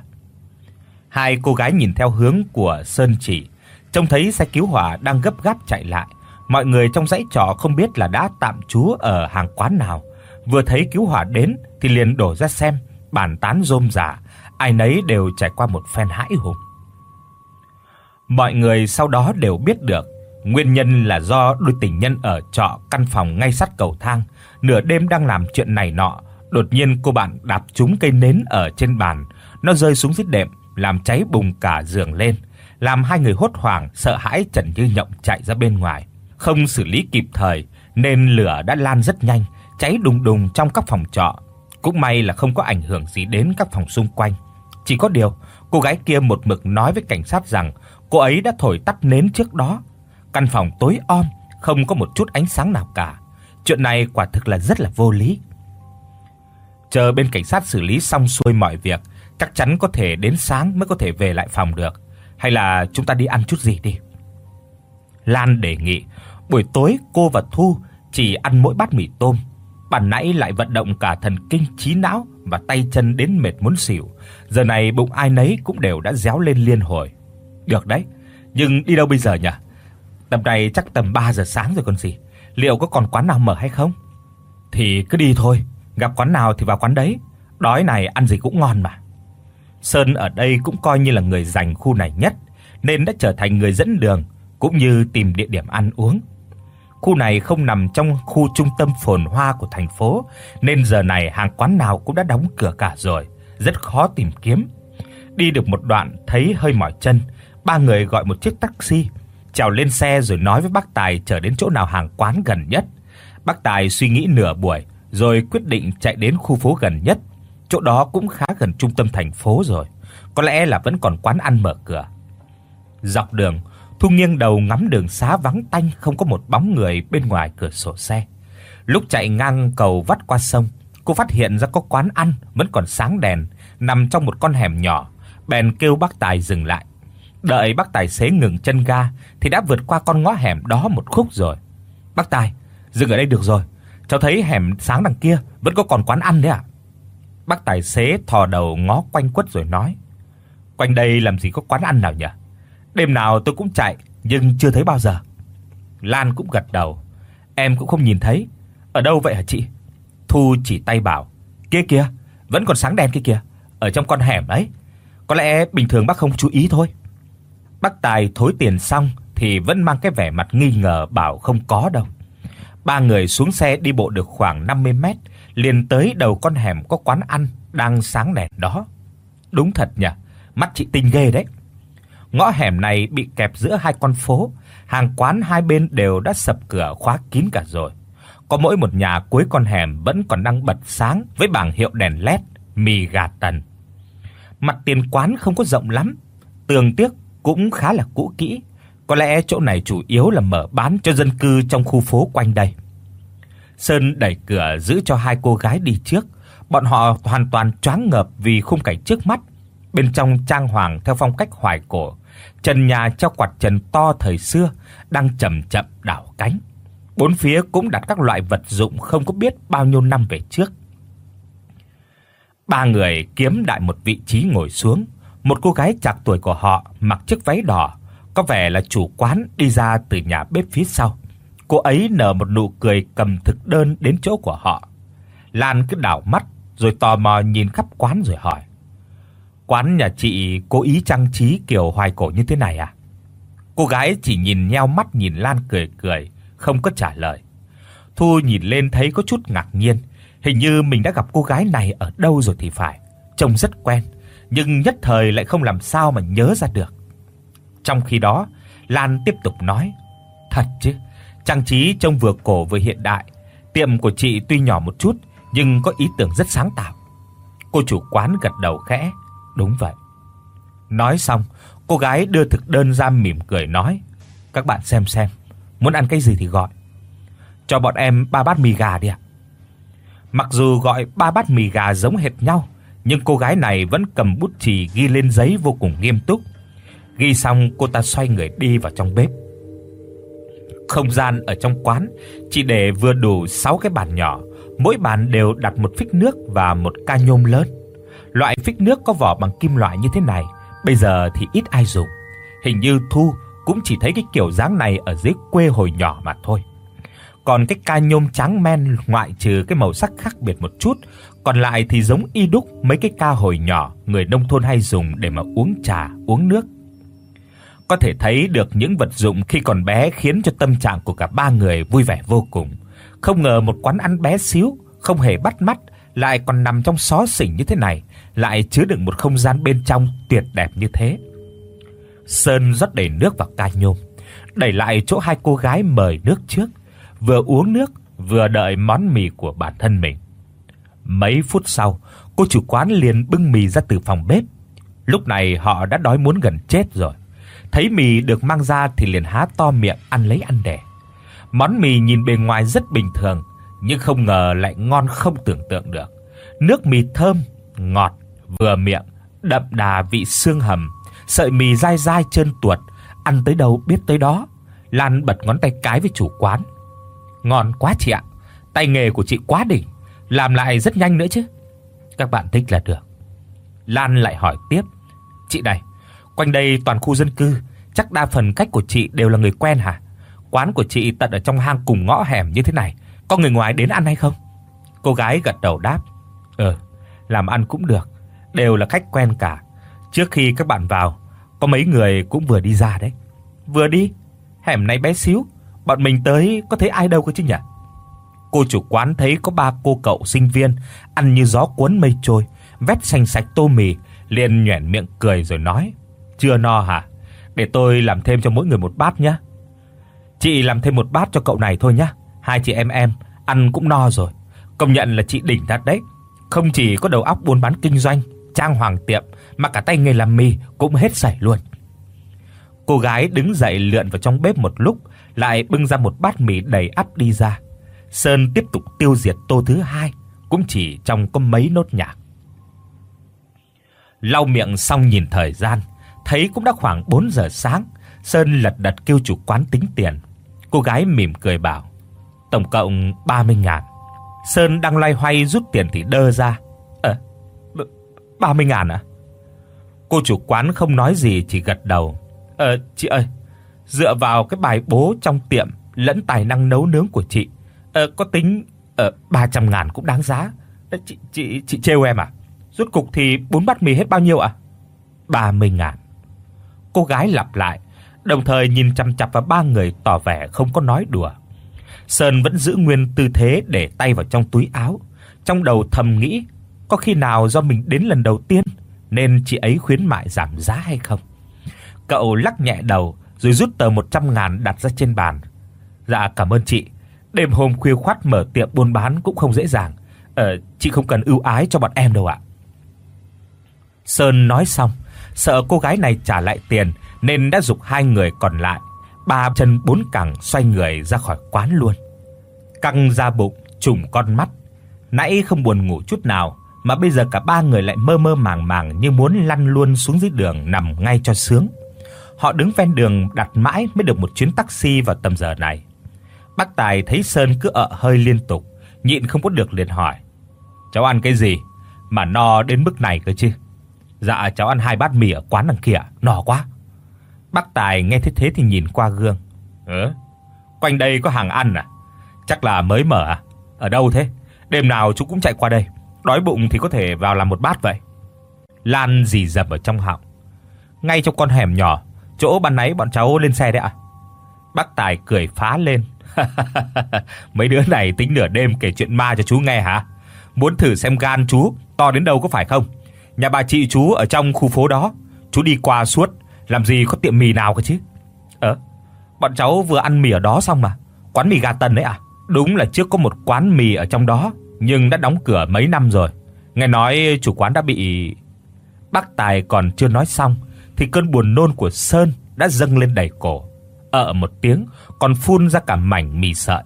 Hai cô gái nhìn theo hướng của Sơn chỉ, trông thấy xe cứu hỏa đang gấp gáp chạy lại. Mọi người trong dãy trọ không biết là đã tạm trú ở hàng quán nào, vừa thấy cứu hỏa đến thì liền đổ ra xem, bàn tán rôm rả, ai nấy đều trải qua một phen hãi hùng. Mọi người sau đó đều biết được, nguyên nhân là do đôi tình nhân ở trọ căn phòng ngay sát cầu thang, nửa đêm đang làm chuyện này nọ, đột nhiên cô bạn đạp trúng cây nến ở trên bàn, nó rơi xuống dưới đệm, làm cháy bùng cả giường lên, làm hai người hốt hoảng sợ hãi Trần Như Nhộng chạy ra bên ngoài. Không xử lý kịp thời nên lửa đã lan rất nhanh, cháy đùng đùng trong các phòng trọ. Cũng may là không có ảnh hưởng gì đến các phòng xung quanh. Chỉ có điều, cô gái kia một mực nói với cảnh sát rằng cô ấy đã thổi tắt nến trước đó. Căn phòng tối om, không có một chút ánh sáng nào cả. Chuyện này quả thực là rất là vô lý. Chờ bên cảnh sát xử lý xong xuôi mọi việc, chắc chắn có thể đến sáng mới có thể về lại phòng được, hay là chúng ta đi ăn chút gì đi." Lan đề nghị, buổi tối cô và Thu chỉ ăn mỗi bát mì tôm, bản nãy lại vận động cả thần kinh trí não và tay chân đến mệt muốn xỉu, giờ này bụng ai nấy cũng đều đã réo lên liên hồi. Được đấy, nhưng đi đâu bây giờ nhỉ? Tầm này chắc tầm 3 giờ sáng rồi còn gì. Liệu có còn quán nào mở hay không? Thì cứ đi thôi, gặp quán nào thì vào quán đấy, đói này ăn gì cũng ngon mà. Sơn ở đây cũng coi như là người rành khu này nhất, nên đã trở thành người dẫn đường cũng như tìm địa điểm ăn uống. Khu này không nằm trong khu trung tâm phồn hoa của thành phố, nên giờ này hàng quán nào cũng đã đóng cửa cả rồi, rất khó tìm kiếm. Đi được một đoạn thấy hơi mỏi chân, ba người gọi một chiếc taxi, trèo lên xe rồi nói với bác Tài chở đến chỗ nào hàng quán gần nhất. Bác Tài suy nghĩ nửa buổi rồi quyết định chạy đến khu phố gần nhất chỗ đó cũng khá gần trung tâm thành phố rồi, có lẽ là vẫn còn quán ăn mở cửa. Dọc đường, Thu nghiêng đầu ngắm đường xá vắng tanh không có một bóng người bên ngoài cửa sổ xe. Lúc chạy ngang cầu vắt qua sông, cô phát hiện ra có quán ăn vẫn còn sáng đèn, nằm trong một con hẻm nhỏ, bèn kêu bác tài dừng lại. Đợi bác tài xế ngừng chân ga thì đã vượt qua con ngõ hẻm đó một khúc rồi. "Bác tài, dừng ở đây được rồi. Cháu thấy hẻm sáng đằng kia vẫn có còn quán ăn đấy ạ." Bác tài xế thò đầu ngó quanh quất rồi nói: "Quanh đây làm gì có quán ăn nào nhỉ? Đêm nào tôi cũng chạy nhưng chưa thấy bao giờ." Lan cũng gật đầu. "Em cũng không nhìn thấy. Ở đâu vậy hả chị?" Thu chỉ tay bảo: "Kia kìa, vẫn còn sáng đèn kia kìa, ở trong con hẻm đấy. Có lẽ bình thường bác không chú ý thôi." Bác Tài thối tiền xong thì vẫn mang cái vẻ mặt nghi ngờ bảo không có đâu. Ba người xuống xe đi bộ được khoảng 50 mét liền tới đầu con hẻm có quán ăn đang sáng đèn đó. Đúng thật nhỉ, mắt chị tinh ghê đấy. Ngõ hẻm này bị kẹp giữa hai con phố, hàng quán hai bên đều đã sập cửa khóa kín cả rồi. Có mỗi một nhà cuối con hẻm vẫn còn đang bật sáng với bảng hiệu đèn led mì gà tần. Mặt tiền quán không có rộng lắm, tường tiếc cũng khá là cũ kỹ, có lẽ chỗ này chủ yếu là mở bán cho dân cư trong khu phố quanh đây. Sơn đẩy cửa giữ cho hai cô gái đi trước. Bọn họ hoàn toàn choáng ngợp vì khung cảnh trước mắt. Bên trong trang hoàng theo phong cách hoài cổ, trần nhà treo quạt trần to thời xưa đang chậm chậm đảo cánh. Bốn phía cũng đặt các loại vật dụng không có biết bao nhiêu năm về trước. Ba người kiếm đại một vị trí ngồi xuống, một cô gái chạc tuổi của họ mặc chiếc váy đỏ, có vẻ là chủ quán đi ra từ nhà bếp phía sau. Cô ấy nở một nụ cười cầm thực đơn đến chỗ của họ. Lan cứ đảo mắt rồi tò mò nhìn khắp quán rồi hỏi: "Quán nhà chị cố ý trang trí kiểu hoài cổ như thế này à?" Cô gái chỉ nhìn nheo mắt nhìn Lan cười cười, không có trả lời. Thu nhìn lên thấy có chút ngạc nhiên, hình như mình đã gặp cô gái này ở đâu rồi thì phải, trông rất quen, nhưng nhất thời lại không làm sao mà nhớ ra được. Trong khi đó, Lan tiếp tục nói: "Thật chứ, trang trí trông vừa cổ vừa hiện đại. Tiệm của chị tuy nhỏ một chút, nhưng có ý tưởng rất sáng tạo. Cô chủ quán gật đầu khẽ, đúng vậy. Nói xong, cô gái đưa thực đơn ra mỉm cười nói: "Các bạn xem xem, muốn ăn cái gì thì gọi. Cho bọn em ba bát mì gà đi ạ." Mặc dù gọi ba bát mì gà giống hệt nhau, nhưng cô gái này vẫn cầm bút chì ghi lên giấy vô cùng nghiêm túc. Ghi xong, cô ta xoay người đi vào trong bếp. Không gian ở trong quán chỉ để vừa đủ 6 cái bàn nhỏ, mỗi bàn đều đặt một phích nước và một ca nhôm lớn. Loại phích nước có vỏ bằng kim loại như thế này, bây giờ thì ít ai dùng. Hình như Thu cũng chỉ thấy cái kiểu dáng này ở dưới quê hồi nhỏ mà thôi. Còn cái ca nhôm trắng men ngoại trừ cái màu sắc khác biệt một chút, còn lại thì giống y đúc mấy cái ca hồi nhỏ người nông thôn hay dùng để mà uống trà, uống nước. Có thể thấy được những vật dụng khi còn bé khiến cho tâm trạng của cả ba người vui vẻ vô cùng. Không ngờ một quán ăn bé xíu, không hề bắt mắt lại còn nằm trong xó xỉnh như thế này, lại chứa đựng một không gian bên trong tuyệt đẹp như thế. Sơn rót đầy nước vào ca nhôm, đẩy lại chỗ hai cô gái mời nước trước, vừa uống nước vừa đợi món mì của bản thân mình. Mấy phút sau, cô chủ quán liền bưng mì ra từ phòng bếp. Lúc này họ đã đói muốn gần chết rồi. Thấy mì được mang ra thì liền há to miệng ăn lấy ăn đẻ. Món mì nhìn bề ngoài rất bình thường, nhưng không ngờ lại ngon không tưởng tượng được. Nước mì thơm, ngọt, vừa miệng, đậm đà vị xương hầm, sợi mì dai dai trơn tuột, ăn tới đâu biết tới đó. Lan bật ngón tay cái với chủ quán. Ngon quá chị ạ. Tay nghề của chị quá đỉnh, làm lại rất nhanh nữa chứ. Các bạn thích là được. Lan lại hỏi tiếp. Chị này, quanh đây toàn khu dân cư, chắc đa phần khách của chị đều là người quen hả? Quán của chị tận ở trong hang cùng ngõ hẻm như thế này, có người ngoài đến ăn hay không? Cô gái gật đầu đáp. Ừ, làm ăn cũng được, đều là khách quen cả. Trước khi các bạn vào, có mấy người cũng vừa đi ra đấy. Vừa đi, hẻm này bé xíu, bọn mình tới có thấy ai đâu cơ chứ nhỉ? Cô chủ quán thấy có ba cô cậu sinh viên ăn như gió cuốn mây trôi, vét xanh sạch tô mì, liền nhoẻn miệng cười rồi nói: "Chưa no hả? Để tôi làm thêm cho mỗi người một bát nhé." "Chị làm thêm một bát cho cậu này thôi nhé. Hai chị em em ăn cũng no rồi." Công nhận là chị đỉnh thật đấy. Không chỉ có đầu óc buôn bán kinh doanh, trang hoàng tiệm mà cả tay nghề làm mì cũng hết sảy luôn. Cô gái đứng dậy lượn vào trong bếp một lúc, lại bưng ra một bát mì đầy ắp đi ra. Sơn tiếp tục tiêu diệt tô thứ hai, cũng chỉ trong có mấy nốt nhạc. Lau miệng xong nhìn thời gian, thấy cũng đã khoảng 4 giờ sáng, Sơn lật đật kêu chủ quán tính tiền. Cô gái mỉm cười bảo: "Tổng cộng 30 ngàn." Sơn đang loay hoay rút tiền thì đơ ra. "Ờ, 30 ngàn à?" Cô chủ quán không nói gì chỉ gật đầu. "Ờ chị ơi, dựa vào cái bài bố trong tiệm lẫn tài năng nấu nướng của chị, ờ có tính ờ 300 ngàn cũng đáng giá. Chị chị chị trêu em à? Rốt cục thì bốn bát mì hết bao nhiêu ạ?" À? 30 ngàn. Cô gái lặp lại, đồng thời nhìn chằm chằm vào ba người tỏ vẻ không có nói đùa. Sơn vẫn giữ nguyên tư thế để tay vào trong túi áo, trong đầu thầm nghĩ, có khi nào do mình đến lần đầu tiên nên chị ấy khuyến mại giảm giá hay không. Cậu lắc nhẹ đầu rồi rút tờ 100 ngàn đặt ra trên bàn. "Dạ cảm ơn chị. Đêm hôm khuya khoắt mở tiệm buôn bán cũng không dễ dàng. Ờ chị không cần ưu ái cho bọn em đâu ạ." Sơn nói xong, sợ cô gái này trả lại tiền nên đã dục hai người còn lại ba chân bốn cẳng xoay người ra khỏi quán luôn. Căng da bụng, trùng con mắt, nãy không buồn ngủ chút nào, mà bây giờ cả ba người lại mơ mơ màng màng như muốn lăn luôn xuống dưới đường nằm ngay cho sướng. Họ đứng ven đường đặt mãi mới được một chuyến taxi vào tầm giờ này. Bác Tài thấy Sơn cứ ợ hơi liên tục, nhịn không có được liền hỏi: "Cháu ăn cái gì mà no đến mức này cơ chứ?" "Dạ cháu ăn hai bát mì ở quán đằng kia, no quá." Bác Tài nghe thế thế thì nhìn qua gương. "Hả? quanh đây có hàng ăn à? Chắc là mới mở à? Ở đâu thế? Đêm nào chú cũng chạy qua đây, đói bụng thì có thể vào làm một bát vậy." Lan rì rầm ở trong họng. Ngay trong con hẻm nhỏ, chỗ ban nãy bọn cháu lên xe đấy ạ. À? Bác Tài cười phá lên. Mấy đứa này tính nửa đêm kể chuyện ma cho chú nghe hả? Muốn thử xem gan chú to đến đâu có phải không? Nhà bà chị chú ở trong khu phố đó, chú đi qua suốt làm gì có tiệm mì nào cơ chứ? Ờ, bọn cháu vừa ăn mì ở đó xong mà, quán mì gà tần đấy à? Đúng là trước có một quán mì ở trong đó, nhưng đã đóng cửa mấy năm rồi. Nghe nói chủ quán đã bị Bác Tài còn chưa nói xong thì cơn buồn nôn của Sơn đã dâng lên đầy cổ ở một tiếng, còn phun ra cả mảnh mì sợi.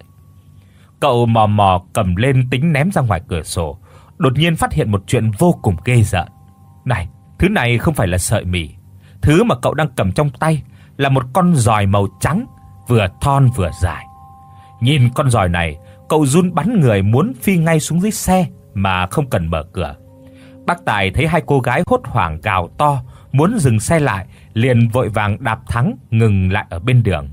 Cậu mò mò cầm lên tính ném ra ngoài cửa sổ, đột nhiên phát hiện một chuyện vô cùng ghê rợn. Này, thứ này không phải là sợi mì, thứ mà cậu đang cầm trong tay là một con giòi màu trắng, vừa thon vừa dài. Nhìn con giòi này, cậu run bắn người muốn phi ngay xuống dưới xe mà không cần mở cửa. Bác Tài thấy hai cô gái hốt hoảng gào to, muốn dừng xe lại, liền vội vàng đạp thắng ngừng lại ở bên đường.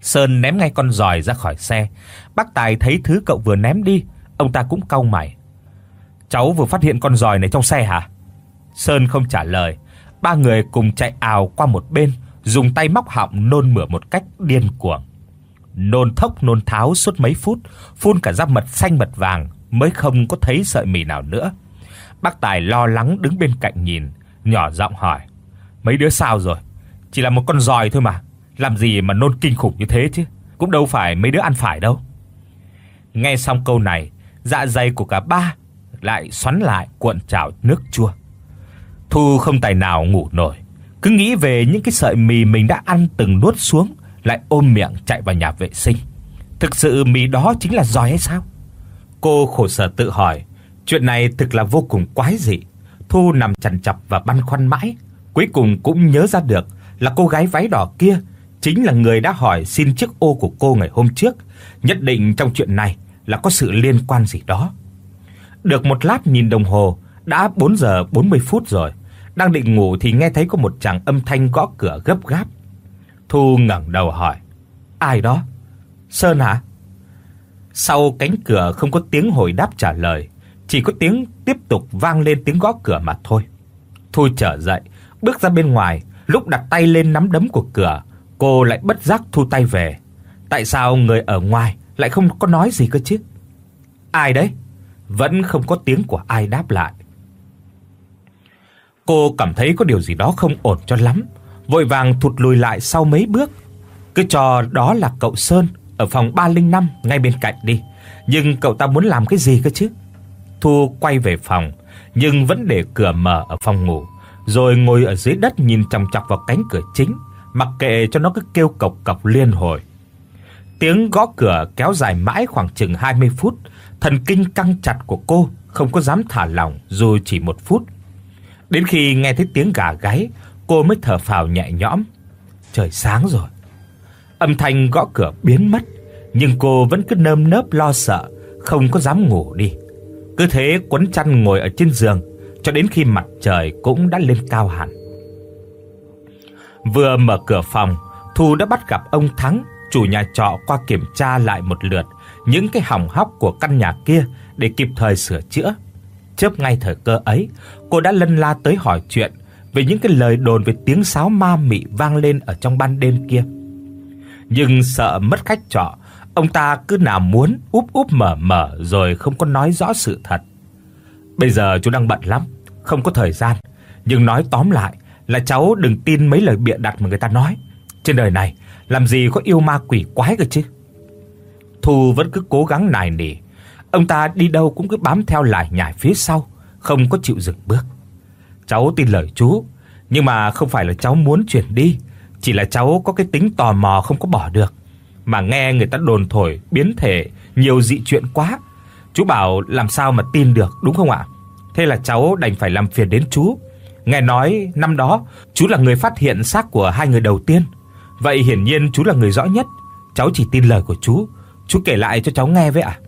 Sơn ném ngay con giòi ra khỏi xe. Bác Tài thấy thứ cậu vừa ném đi, ông ta cũng cau mày. "Cháu vừa phát hiện con giòi này trong xe hả?" Sơn không trả lời. Ba người cùng chạy ào qua một bên, dùng tay móc họng nôn mửa một cách điên cuồng. Nôn thốc nôn tháo suốt mấy phút, phun cả ra mật xanh mật vàng mới không có thấy sợi mì nào nữa. Bác Tài lo lắng đứng bên cạnh nhìn, nhỏ giọng hỏi: "Mấy đứa sao rồi? Chỉ là một con giòi thôi mà, làm gì mà nôn kinh khủng như thế chứ, cũng đâu phải mấy đứa ăn phải đâu." Nghe xong câu này, dạ dày của cả ba lại xoắn lại cuộn trào nước chua. Thu không tài nào ngủ nổi, cứ nghĩ về những cái sợi mì mình đã ăn từng nuốt xuống, lại ôm miệng chạy vào nhà vệ sinh. Thực sự mì đó chính là giòi hay sao? Cô khổ sở tự hỏi, chuyện này thực là vô cùng quái dị. Thu nằm chằn chọc và băn khoăn mãi, cuối cùng cũng nhớ ra được là cô gái váy đỏ kia chính là người đã hỏi xin chiếc ô của cô ngày hôm trước, nhất định trong chuyện này là có sự liên quan gì đó. Được một lát nhìn đồng hồ, đã 4 giờ 40 phút rồi. Đang định ngủ thì nghe thấy có một tràng âm thanh gõ cửa gấp gáp. Thu ngẩng đầu hỏi: "Ai đó?" "Sơn hả?" Sau cánh cửa không có tiếng hồi đáp trả lời, chỉ có tiếng tiếp tục vang lên tiếng gõ cửa mà thôi. Thu trở dậy, bước ra bên ngoài, lúc đặt tay lên nắm đấm của cửa, cô lại bất giác thu tay về. Tại sao người ở ngoài lại không có nói gì cơ chứ? Ai đấy? Vẫn không có tiếng của ai đáp lại. Cô cảm thấy có điều gì đó không ổn cho lắm, vội vàng thụt lùi lại sau mấy bước. Cứ cho đó là cậu Sơn ở phòng 305 ngay bên cạnh đi, nhưng cậu ta muốn làm cái gì cơ chứ? Thu quay về phòng, nhưng vẫn để cửa mở ở phòng ngủ, rồi ngồi ở dưới đất nhìn chằm chằm vào cánh cửa chính, mặc kệ cho nó cứ kêu cộc cộc liên hồi. Tiếng gõ cửa kéo dài mãi khoảng chừng 20 phút, thần kinh căng chặt của cô không có dám thả lỏng dù chỉ một phút. Đến khi nghe thấy tiếng gà gáy, cô mới thở phào nhẹ nhõm. Trời sáng rồi. Âm thanh gõ cửa biến mất, nhưng cô vẫn cứ nơm nớp lo sợ, không có dám ngủ đi. Cứ thế quấn chăn ngồi ở trên giường cho đến khi mặt trời cũng đã lên cao hẳn. Vừa mở cửa phòng, Thu đã bắt gặp ông Thắng, chủ nhà trọ qua kiểm tra lại một lượt những cái hỏng hóc của căn nhà kia để kịp thời sửa chữa. Chớp ngay thời cơ ấy, cô đã lân la tới hỏi chuyện về những cái lời đồn về tiếng sáo ma mị vang lên ở trong ban đêm kia. Nhưng sợ mất khách trọ, ông ta cứ nào muốn úp úp mở mở rồi không có nói rõ sự thật. Bây giờ chú đang bận lắm, không có thời gian, nhưng nói tóm lại là cháu đừng tin mấy lời bịa đặt mà người ta nói. Trên đời này làm gì có yêu ma quỷ quái cơ chứ. Thu vẫn cứ cố gắng nài nỉ. Ông ta đi đâu cũng cứ bám theo lại nhảy phía sau, không có chịu dừng bước. Cháu tin lời chú, nhưng mà không phải là cháu muốn chuyển đi, chỉ là cháu có cái tính tò mò không có bỏ được. Mà nghe người ta đồn thổi biến thể nhiều dị chuyện quá, chú bảo làm sao mà tin được, đúng không ạ? Thế là cháu đành phải làm phiền đến chú. Nghe nói năm đó chú là người phát hiện xác của hai người đầu tiên. Vậy hiển nhiên chú là người rõ nhất, cháu chỉ tin lời của chú, chú kể lại cho cháu nghe với ạ."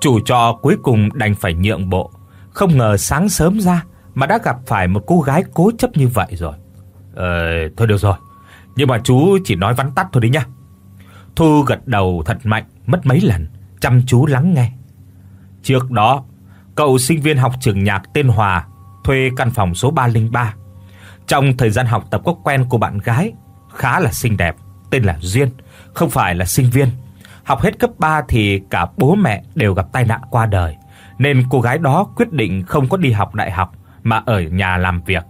Chủ trọ cuối cùng đành phải nhượng bộ, không ngờ sáng sớm ra mà đã gặp phải một cô gái cố chấp như vậy rồi. "Ờ, thôi được rồi, nhưng mà chú chỉ nói vắn tắt thôi đi nha." Thu gật đầu thật mạnh, mất mấy lần, chăm chú lắng nghe. Trước đó, cậu sinh viên học trường nhạc tên Hòa thuê căn phòng số 303. Trong thời gian học tập có quen cô bạn gái khá là xinh đẹp, tên là Duyên, không phải là sinh viên. Học hết cấp 3 thì cả bố mẹ đều gặp tai nạn qua đời, nên cô gái đó quyết định không có đi học đại học mà ở nhà làm việc.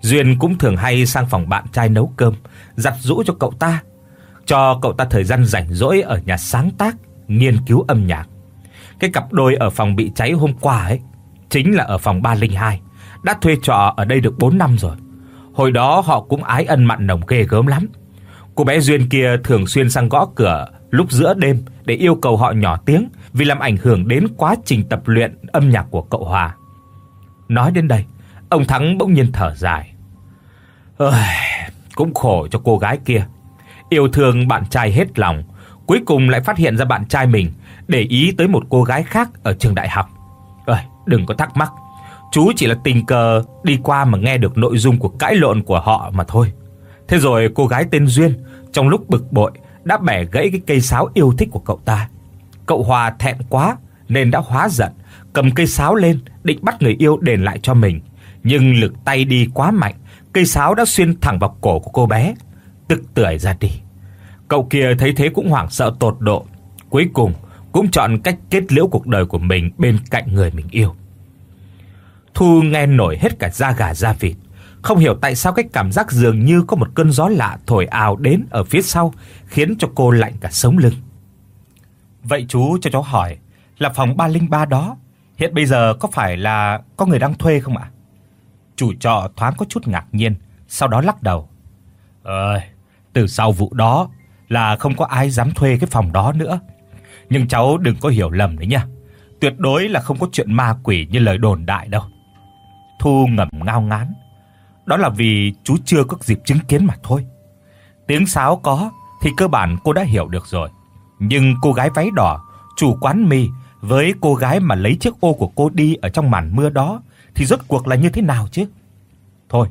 Duyên cũng thường hay sang phòng bạn trai nấu cơm, giặt giũ cho cậu ta, cho cậu ta thời gian rảnh rỗi ở nhà sáng tác, nghiên cứu âm nhạc. Cái cặp đôi ở phòng bị cháy hôm qua ấy chính là ở phòng 302, đã thuê trọ ở đây được 4 năm rồi. Hồi đó họ cũng ái ân mặn nồng ghê gớm lắm. Cô bé duyên kia thường xuyên sang gõ cửa lúc giữa đêm để yêu cầu họ nhỏ tiếng vì làm ảnh hưởng đến quá trình tập luyện âm nhạc của cậu Hòa. Nói đến đây, ông Thắng bỗng nhiên thở dài. Ơi, cũng khổ cho cô gái kia. Yêu thương bạn trai hết lòng, cuối cùng lại phát hiện ra bạn trai mình để ý tới một cô gái khác ở trường đại học. Ơi, đừng có thắc mắc. Chú chỉ là tình cờ đi qua mà nghe được nội dung của cãi lộn của họ mà thôi. Thế rồi cô gái tên Duyên trong lúc bực bội đã bẻ gãy cái cây sáo yêu thích của cậu ta. Cậu Hòa thẹn quá nên đã hóa giận, cầm cây sáo lên định bắt người yêu đền lại cho mình, nhưng lực tay đi quá mạnh, cây sáo đã xuyên thẳng vào cổ của cô bé, tức tưởi ra đi. Cậu kia thấy thế cũng hoảng sợ tột độ, cuối cùng cũng chọn cách kết liễu cuộc đời của mình bên cạnh người mình yêu. Thu nghe nổi hết cả da gà da vịt, không hiểu tại sao cái cảm giác dường như có một cơn gió lạ thổi ào đến ở phía sau, khiến cho cô lạnh cả sống lưng. Vậy chú cho cháu hỏi, là phòng 303 đó hiện bây giờ có phải là có người đang thuê không ạ? Chủ trọ thoáng có chút ngạc nhiên, sau đó lắc đầu. "Ơi, từ sau vụ đó là không có ai dám thuê cái phòng đó nữa. Nhưng cháu đừng có hiểu lầm đấy nha. Tuyệt đối là không có chuyện ma quỷ như lời đồn đại đâu." Thu ngậm ngao ngán. Đó là vì chú chưa có dịp chứng kiến mà thôi. Tiếng sáo có thì cơ bản cô đã hiểu được rồi. Nhưng cô gái váy đỏ, chủ quán mì với cô gái mà lấy chiếc ô của cô đi ở trong màn mưa đó thì rốt cuộc là như thế nào chứ? Thôi,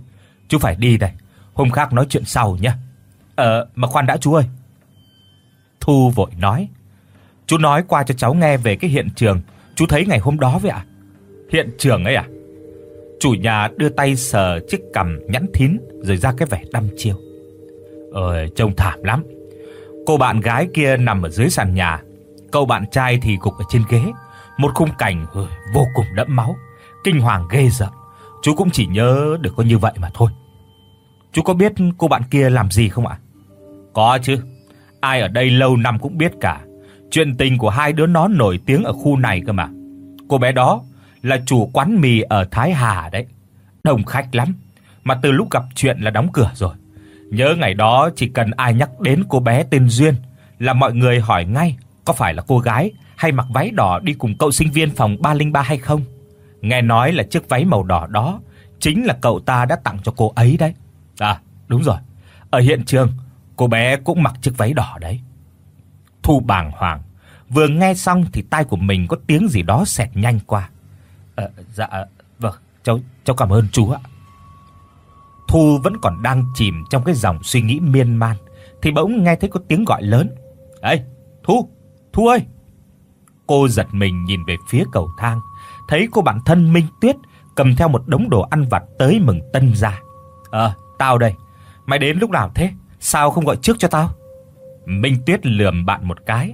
chú phải đi đây, hôm khác nói chuyện sau nhé. Ờ, mà khoan đã chú ơi. Thu vội nói. Chú nói qua cho cháu nghe về cái hiện trường chú thấy ngày hôm đó vậy ạ. Hiện trường ấy à? Chủ nhà đưa tay sờ chiếc cằm nhẵn thín rồi ra cái vẻ đăm chiêu. Ôi, trông thảm lắm. Cô bạn gái kia nằm ở dưới sàn nhà, cậu bạn trai thì gục ở trên ghế, một khung cảnh ơi, vô cùng đẫm máu, kinh hoàng ghê rợn. Chú cũng chỉ nhớ được có như vậy mà thôi. Chú có biết cô bạn kia làm gì không ạ? Có chứ. Ai ở đây lâu năm cũng biết cả. Chuyện tình của hai đứa nó nổi tiếng ở khu này cơ mà. Cô bé đó là chủ quán mì ở Thái Hà đấy. Đông khách lắm, mà từ lúc gặp chuyện là đóng cửa rồi. Nhớ ngày đó chỉ cần ai nhắc đến cô bé tên Duyên là mọi người hỏi ngay có phải là cô gái hay mặc váy đỏ đi cùng cậu sinh viên phòng 303 hay không. Nghe nói là chiếc váy màu đỏ đó chính là cậu ta đã tặng cho cô ấy đấy. À, đúng rồi. Ở hiện trường, cô bé cũng mặc chiếc váy đỏ đấy. Thu bàng hoàng, vừa nghe xong thì tai của mình có tiếng gì đó xẹt nhanh qua. Ờ dạ ờ, vâng, cháu cháu cảm ơn chú ạ. Thu vẫn còn đang chìm trong cái dòng suy nghĩ miên man thì bỗng nghe thấy có tiếng gọi lớn. "Ê, Thu, Thu ơi." Cô giật mình nhìn về phía cầu thang, thấy cô bạn thân Minh Tuyết cầm theo một đống đồ ăn vặt tới mừng tân gia. "Ờ, tao đây. Mày đến lúc nào thế? Sao không gọi trước cho tao?" Minh Tuyết lườm bạn một cái.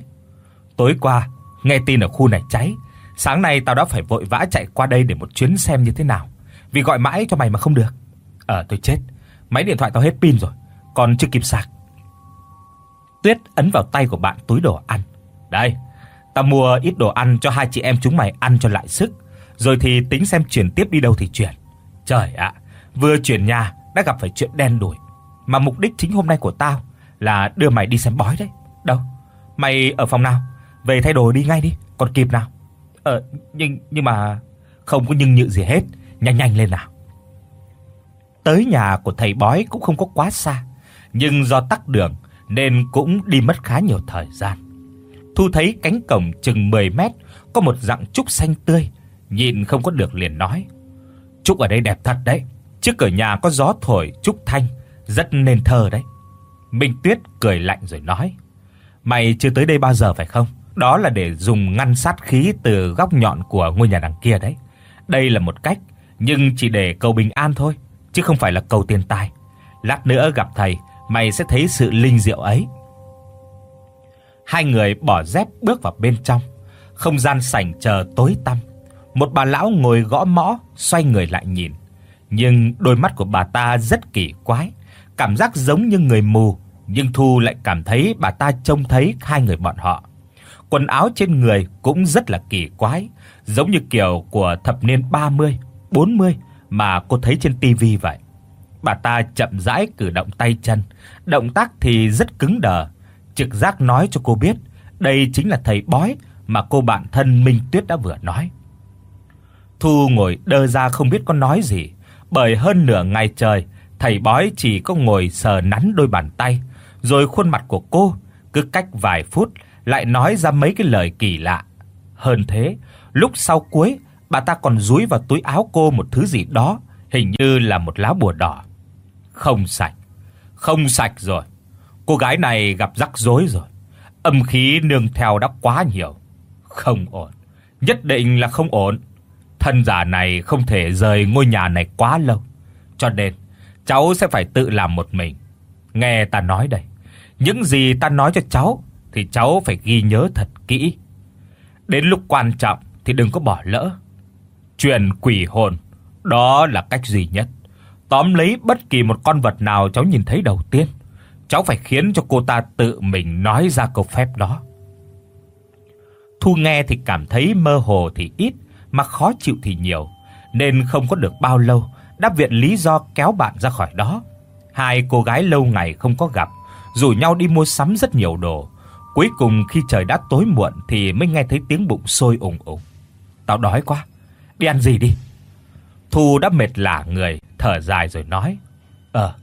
"Tối qua nghe tin ở khu này cháy, sáng nay tao đã phải vội vã chạy qua đây để một chuyến xem như thế nào, vì gọi mãi cho mày mà không được." Ờ tôi chết. Máy điện thoại tao hết pin rồi, còn chưa kịp sạc. Tuyết ấn vào tay của bạn túi đồ ăn. "Đây, tao mua ít đồ ăn cho hai chị em chúng mày ăn cho lại sức, rồi thì tính xem chuyển tiếp đi đâu thì chuyển." Trời ạ, vừa chuyển nhà đã gặp phải chuyện đen đủi, mà mục đích chính hôm nay của tao là đưa mày đi xem bói đấy. Đâu? Mày ở phòng nào? Về thay đồ đi ngay đi, còn kịp nào? Ờ nhưng nhưng mà không có nhưng nhự gì hết, nhanh nhanh lên nào. Tới nhà của thầy bói cũng không có quá xa, nhưng do tắc đường nên cũng đi mất khá nhiều thời gian. Thu thấy cánh cổng chừng 10 mét có một dạng trúc xanh tươi, nhìn không có được liền nói: "Trúc ở đây đẹp thật đấy, trước cửa nhà có gió thổi trúc thanh, rất nên thơ đấy." Minh Tuyết cười lạnh rồi nói: "Mày chưa tới đây bao giờ phải không? Đó là để dùng ngăn sát khí từ góc nhọn của ngôi nhà đằng kia đấy. Đây là một cách, nhưng chỉ để cầu bình an thôi." chứ không phải là cầu tiền tài. Lát nữa gặp thầy, mày sẽ thấy sự linh diệu ấy. Hai người bỏ dép bước vào bên trong. Không gian sảnh chờ tối tăm. Một bà lão ngồi gõ mõ, xoay người lại nhìn. Nhưng đôi mắt của bà ta rất kỳ quái, cảm giác giống như người mù, nhưng Thu lại cảm thấy bà ta trông thấy hai người bọn họ. quần áo trên người cũng rất là kỳ quái, giống như kiểu của thập niên 30, 40 mà cô thấy trên tivi vậy. Bà ta chậm rãi cử động tay chân, động tác thì rất cứng đờ, trực giác nói cho cô biết đây chính là thầy bói mà cô bạn thân Minh Tuyết đã vừa nói. Thu ngồi đơ ra không biết có nói gì, bởi hơn nửa ngày trời, thầy bói chỉ có ngồi sờ nắn đôi bàn tay, rồi khuôn mặt của cô cứ cách vài phút lại nói ra mấy cái lời kỳ lạ. Hơn thế, lúc sau cuối, bà ta còn dúi vào túi áo cô một thứ gì đó, hình như là một lá bùa đỏ. Không sạch. Không sạch rồi. Cô gái này gặp rắc rối rồi. Âm khí nương theo đã quá nhiều. Không ổn. Nhất định là không ổn. Thân giả này không thể rời ngôi nhà này quá lâu. Cho nên cháu sẽ phải tự làm một mình. Nghe ta nói đây. Những gì ta nói cho cháu thì cháu phải ghi nhớ thật kỹ. Đến lúc quan trọng thì đừng có bỏ lỡ. Truyền quỷ hồn, đó là cách duy nhất. Tóm lấy bất kỳ một con vật nào cháu nhìn thấy đầu tiên, cháu phải khiến cho cô ta tự mình nói ra câu phép đó. Thu nghe thì cảm thấy mơ hồ thì ít, mà khó chịu thì nhiều, nên không có được bao lâu đã viện lý do kéo bạn ra khỏi đó. Hai cô gái lâu ngày không có gặp, rủ nhau đi mua sắm rất nhiều đồ. Cuối cùng khi trời đã tối muộn thì mới nghe thấy tiếng bụng sôi ùng ục. "Tao đói quá, đi ăn gì đi?" Thu đã mệt lả người, thở dài rồi nói: "Ờ,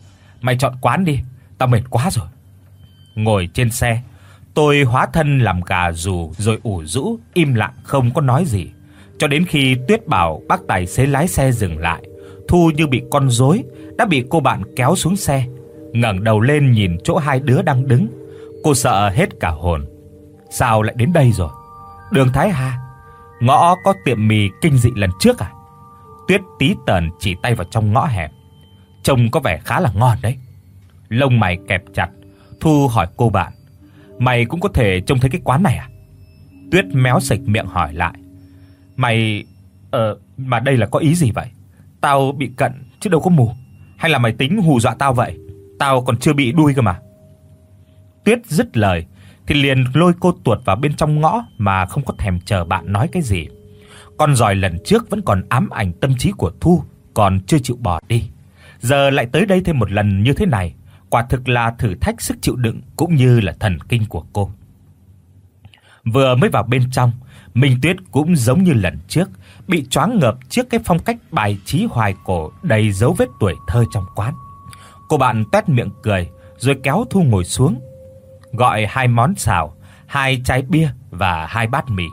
mày chọn quán đi, tao mệt quá rồi." Ngồi trên xe, tôi hóa thân làm gà rù rồi ủ rũ im lặng không có nói gì, cho đến khi Tuyết bảo bác tài xế lái xe dừng lại, Thu như bị con rối đã bị cô bạn kéo xuống xe, ngẩng đầu lên nhìn chỗ hai đứa đang đứng, cô sợ hết cả hồn. Sao lại đến đây rồi? Đường Thái Hà, ngõ có tiệm mì kinh dị lần trước à? Tuyết tí tần chỉ tay vào trong ngõ hẹp, Trông có vẻ khá là ngon đấy. Lông mày kẹp chặt, Thu hỏi cô bạn, "Mày cũng có thể trông thấy cái quán này à?" Tuyết méo sạch miệng hỏi lại, "Mày ờ mà đây là có ý gì vậy? Tao bị cận chứ đâu có mù, hay là mày tính hù dọa tao vậy? Tao còn chưa bị đuôi cơ mà." Tuyết dứt lời thì liền lôi cô tuột vào bên trong ngõ mà không có thèm chờ bạn nói cái gì. Con giòi lần trước vẫn còn ám ảnh tâm trí của Thu, còn chưa chịu bỏ đi. Giờ lại tới đây thêm một lần như thế này, quả thực là thử thách sức chịu đựng cũng như là thần kinh của cô. Vừa mới vào bên trong, Minh Tuyết cũng giống như lần trước, bị choáng ngợp trước cái phong cách bài trí hoài cổ đầy dấu vết tuổi thơ trong quán. Cô bạn toét miệng cười, rồi kéo Thu ngồi xuống, gọi hai món xào, hai chai bia và hai bát mì.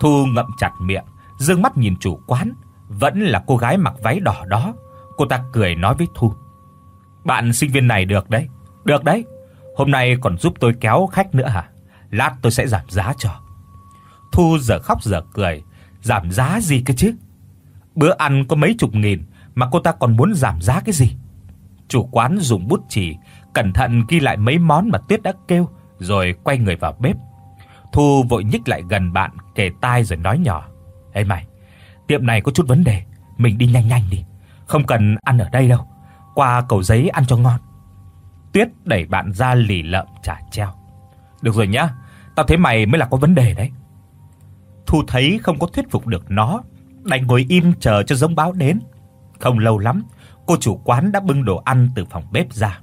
Thu ngậm chặt miệng, dương mắt nhìn chủ quán, vẫn là cô gái mặc váy đỏ đó. Cô ta cười nói với Thu: "Bạn sinh viên này được đấy, được đấy. Hôm nay còn giúp tôi kéo khách nữa hả? Lát tôi sẽ giảm giá cho." Thu giờ khóc giờ cười, giảm giá gì cơ chứ? Bữa ăn có mấy chục nghìn mà cô ta còn muốn giảm giá cái gì? Chủ quán dùng bút chì cẩn thận ghi lại mấy món mà Tuyết đã kêu rồi quay người vào bếp. Thu vội nhích lại gần bạn, kề tai rồi nói nhỏ: "Ê mày, tiệm này có chút vấn đề, mình đi nhanh nhanh đi, không cần ăn ở đây đâu, qua cầu giấy ăn cho ngon." Tuyết đẩy bạn ra lì lợm trả treo. "Được rồi nhá, tao thấy mày mới là có vấn đề đấy." Thu thấy không có thuyết phục được nó, đành ngồi im chờ cho giống báo đến. Không lâu lắm, cô chủ quán đã bưng đồ ăn từ phòng bếp ra.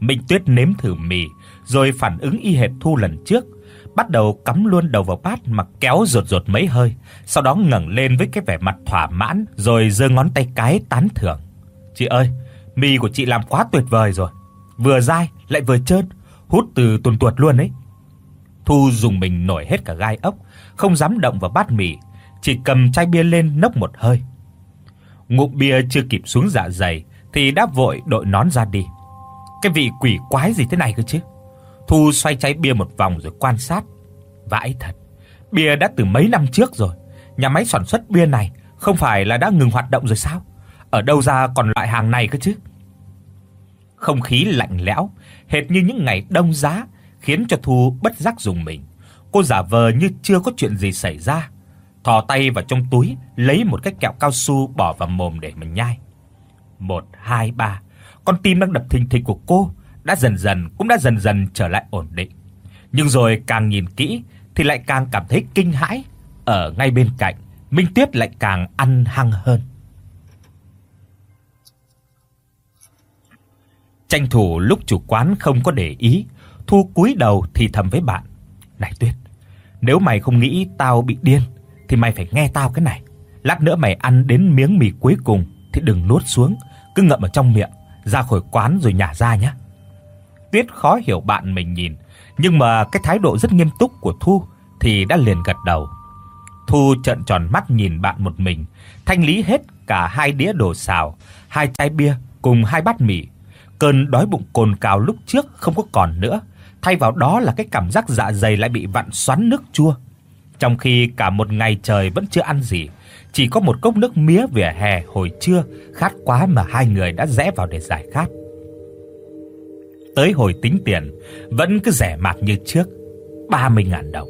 Minh Tuyết nếm thử mì, rồi phản ứng y hệt Thu lần trước, bắt đầu cắm luôn đầu vào bát mà kéo rụt rụt mấy hơi, sau đó ngẩng lên với cái vẻ mặt thỏa mãn rồi giơ ngón tay cái tán thưởng. "Chị ơi, mì của chị làm quá tuyệt vời rồi, vừa dai lại vừa trơn, hút từ tuần tuột luôn ấy." Thu dùng mình nổi hết cả gai ốc, không dám động vào bát mì, chỉ cầm chai bia lên nốc một hơi. Ngụm bia chưa kịp xuống dạ dày thì đã vội đội nón ra đi. Cái vị quỷ quái gì thế này cơ chứ? Thu xoay chai bia một vòng rồi quan sát. Vãi thật, bia đã từ mấy năm trước rồi, nhà máy sản xuất bia này không phải là đã ngừng hoạt động rồi sao? Ở đâu ra còn loại hàng này cơ chứ? Không khí lạnh lẽo, hệt như những ngày đông giá, khiến cho Thu bất giác dùng mình. Cô giả vờ như chưa có chuyện gì xảy ra, thò tay vào trong túi, lấy một cái kẹo cao su bỏ vào mồm để mà nhai. 1 2 3 con tim đang đập thình thịch của cô đã dần dần cũng đã dần dần trở lại ổn định. Nhưng rồi càng nhìn kỹ thì lại càng cảm thấy kinh hãi. Ở ngay bên cạnh, Minh Tuyết lại càng ăn hăng hơn. Tranh thủ lúc chủ quán không có để ý, Thu cúi đầu thì thầm với bạn: "Này Tuyết, nếu mày không nghĩ tao bị điên thì mày phải nghe tao cái này. Lát nữa mày ăn đến miếng mì cuối cùng thì đừng nuốt xuống, cứ ngậm ở trong miệng, ra khỏi quán rồi nhả ra nhé." Tuyết khó hiểu bạn mình nhìn, nhưng mà cái thái độ rất nghiêm túc của Thu thì đã liền gật đầu. Thu trợn tròn mắt nhìn bạn một mình, thanh lý hết cả hai đĩa đồ xào, hai chai bia cùng hai bát mì. Cơn đói bụng cồn cào lúc trước không có còn nữa, thay vào đó là cái cảm giác dạ dày lại bị vặn xoắn nước chua. Trong khi cả một ngày trời vẫn chưa ăn gì, chỉ có một cốc nước mía vỉa hè hồi trưa, khát quá mà hai người đã rẽ vào để giải khát. Tới hồi tính tiền, vẫn cứ rẻ mạt như trước, 30.000 đồng.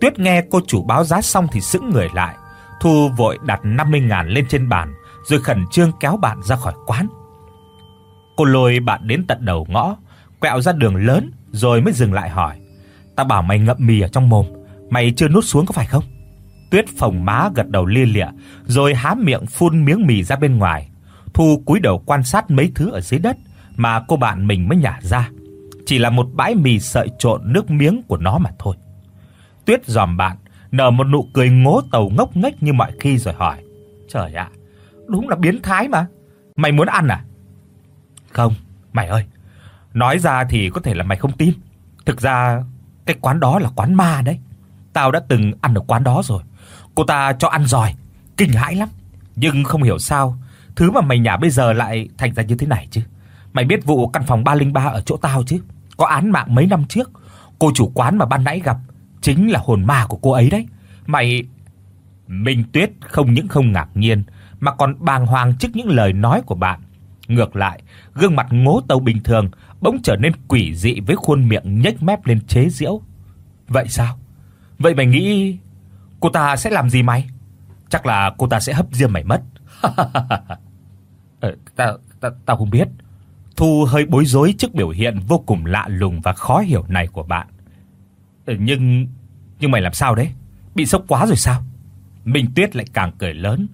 Tuyết nghe cô chủ báo giá xong thì sững người lại, Thu vội đặt 50.000 lên trên bàn, rồi khẩn trương kéo bạn ra khỏi quán. Cô lôi bạn đến tận đầu ngõ, quẹo ra đường lớn rồi mới dừng lại hỏi: "Ta bảo mày ngậm mì ở trong mồm, mày chưa nuốt xuống có phải không?" Tuyết phồng má gật đầu lia lịa, rồi há miệng phun miếng mì ra bên ngoài. Thu cúi đầu quan sát mấy thứ ở dưới đất mà cô bạn mình mới nhả ra. Chỉ là một bãi mì sợi trộn nước miếng của nó mà thôi. Tuyết giòm bạn, nở một nụ cười ngố tàu ngốc nghếch như mọi khi rồi hỏi: "Trời ạ, đúng là biến thái mà. Mày muốn ăn à?" "Không, mày ơi, nói ra thì có thể là mày không tin. Thực ra cái quán đó là quán ma đấy. Tao đã từng ăn ở quán đó rồi. Cô ta cho ăn giỏi, kinh hãi lắm. Nhưng không hiểu sao, thứ mà mày nhả bây giờ lại thành ra như thế này chứ. Mày biết vụ căn phòng 303 ở chỗ tao chứ? Có án mạng mấy năm trước, cô chủ quán mà ban nãy gặp chính là hồn ma của cô ấy đấy. Mày Minh Tuyết không những không ngạc nhiên mà còn bàng hoàng trước những lời nói của bạn. Ngược lại, gương mặt ngố tàu bình thường bỗng trở nên quỷ dị với khuôn miệng nhếch mép lên chế giễu. Vậy sao? Vậy mày nghĩ cô ta sẽ làm gì mày? Chắc là cô ta sẽ hấp diêm mày mất. ờ, tao tao tao không biết. Thu hơi bối rối trước biểu hiện vô cùng lạ lùng và khó hiểu này của bạn. Ừ, nhưng nhưng mày làm sao đấy? Bị sốc quá rồi sao? Minh Tuyết lại càng cười lớn.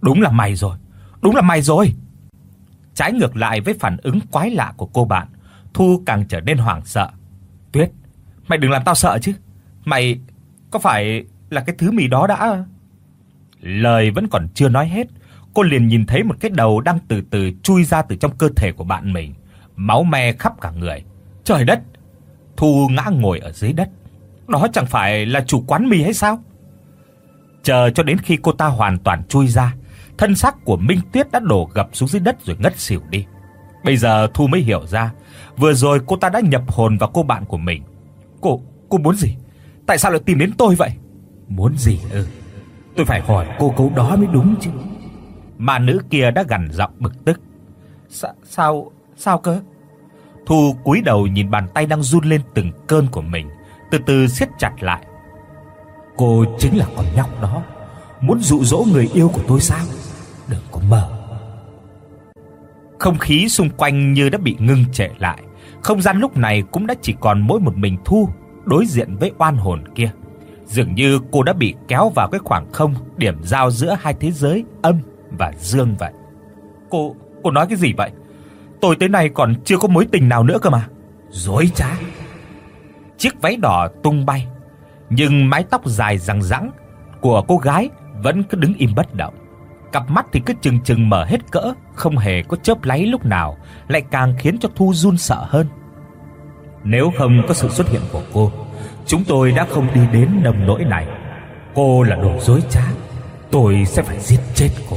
Đúng là mày rồi, đúng là mày rồi. Trái ngược lại với phản ứng quái lạ của cô bạn, Thu càng trở nên hoảng sợ. Tuyết, mày đừng làm tao sợ chứ. Mày có phải là cái thứ mì đó đã Lời vẫn còn chưa nói hết, cô liền nhìn thấy một cái đầu đang từ từ chui ra từ trong cơ thể của bạn mình, máu me khắp cả người. Trời đất. Thu ngã ngồi ở dưới đất. Đó chẳng phải là chủ quán mì hay sao? Chờ cho đến khi cô ta hoàn toàn chui ra, thân xác của Minh Tuyết đã đổ gập xuống dưới đất rồi ngất xỉu đi. Bây giờ Thu mới hiểu ra, vừa rồi cô ta đã nhập hồn vào cô bạn của mình. Cô cô muốn gì? Tại sao lại tìm đến tôi vậy? Muốn gì ư? Tôi phải hỏi cô câu đó mới đúng chứ. Mà nữ kia đã gằn giọng bực tức. Sa sao sao cơ? Thu cúi đầu nhìn bàn tay đang run lên từng cơn của mình, từ từ siết chặt lại. Cô chính là con nhóc đó, muốn dụ dỗ người yêu của tôi sao? Đừng có mở. Không khí xung quanh như đã bị ngưng trệ lại, không gian lúc này cũng đã chỉ còn mỗi một mình Thu đối diện với oan hồn kia. Dường như cô đã bị kéo vào cái khoảng không điểm giao giữa hai thế giới âm và dương vậy. Cô cô nói cái gì vậy? Tôi tới nay còn chưa có mối tình nào nữa cơ mà. Dối trá. Chiếc váy đỏ tung bay, nhưng mái tóc dài rằng rẵng của cô gái vẫn cứ đứng im bất động. Cặp mắt thì cứ chừng chừng mở hết cỡ, không hề có chớp láy lúc nào, lại càng khiến cho Thu run sợ hơn. Nếu không có sự xuất hiện của cô, chúng tôi đã không đi đến nông nỗi này. Cô là đồ dối trá, tôi sẽ phải giết chết cô.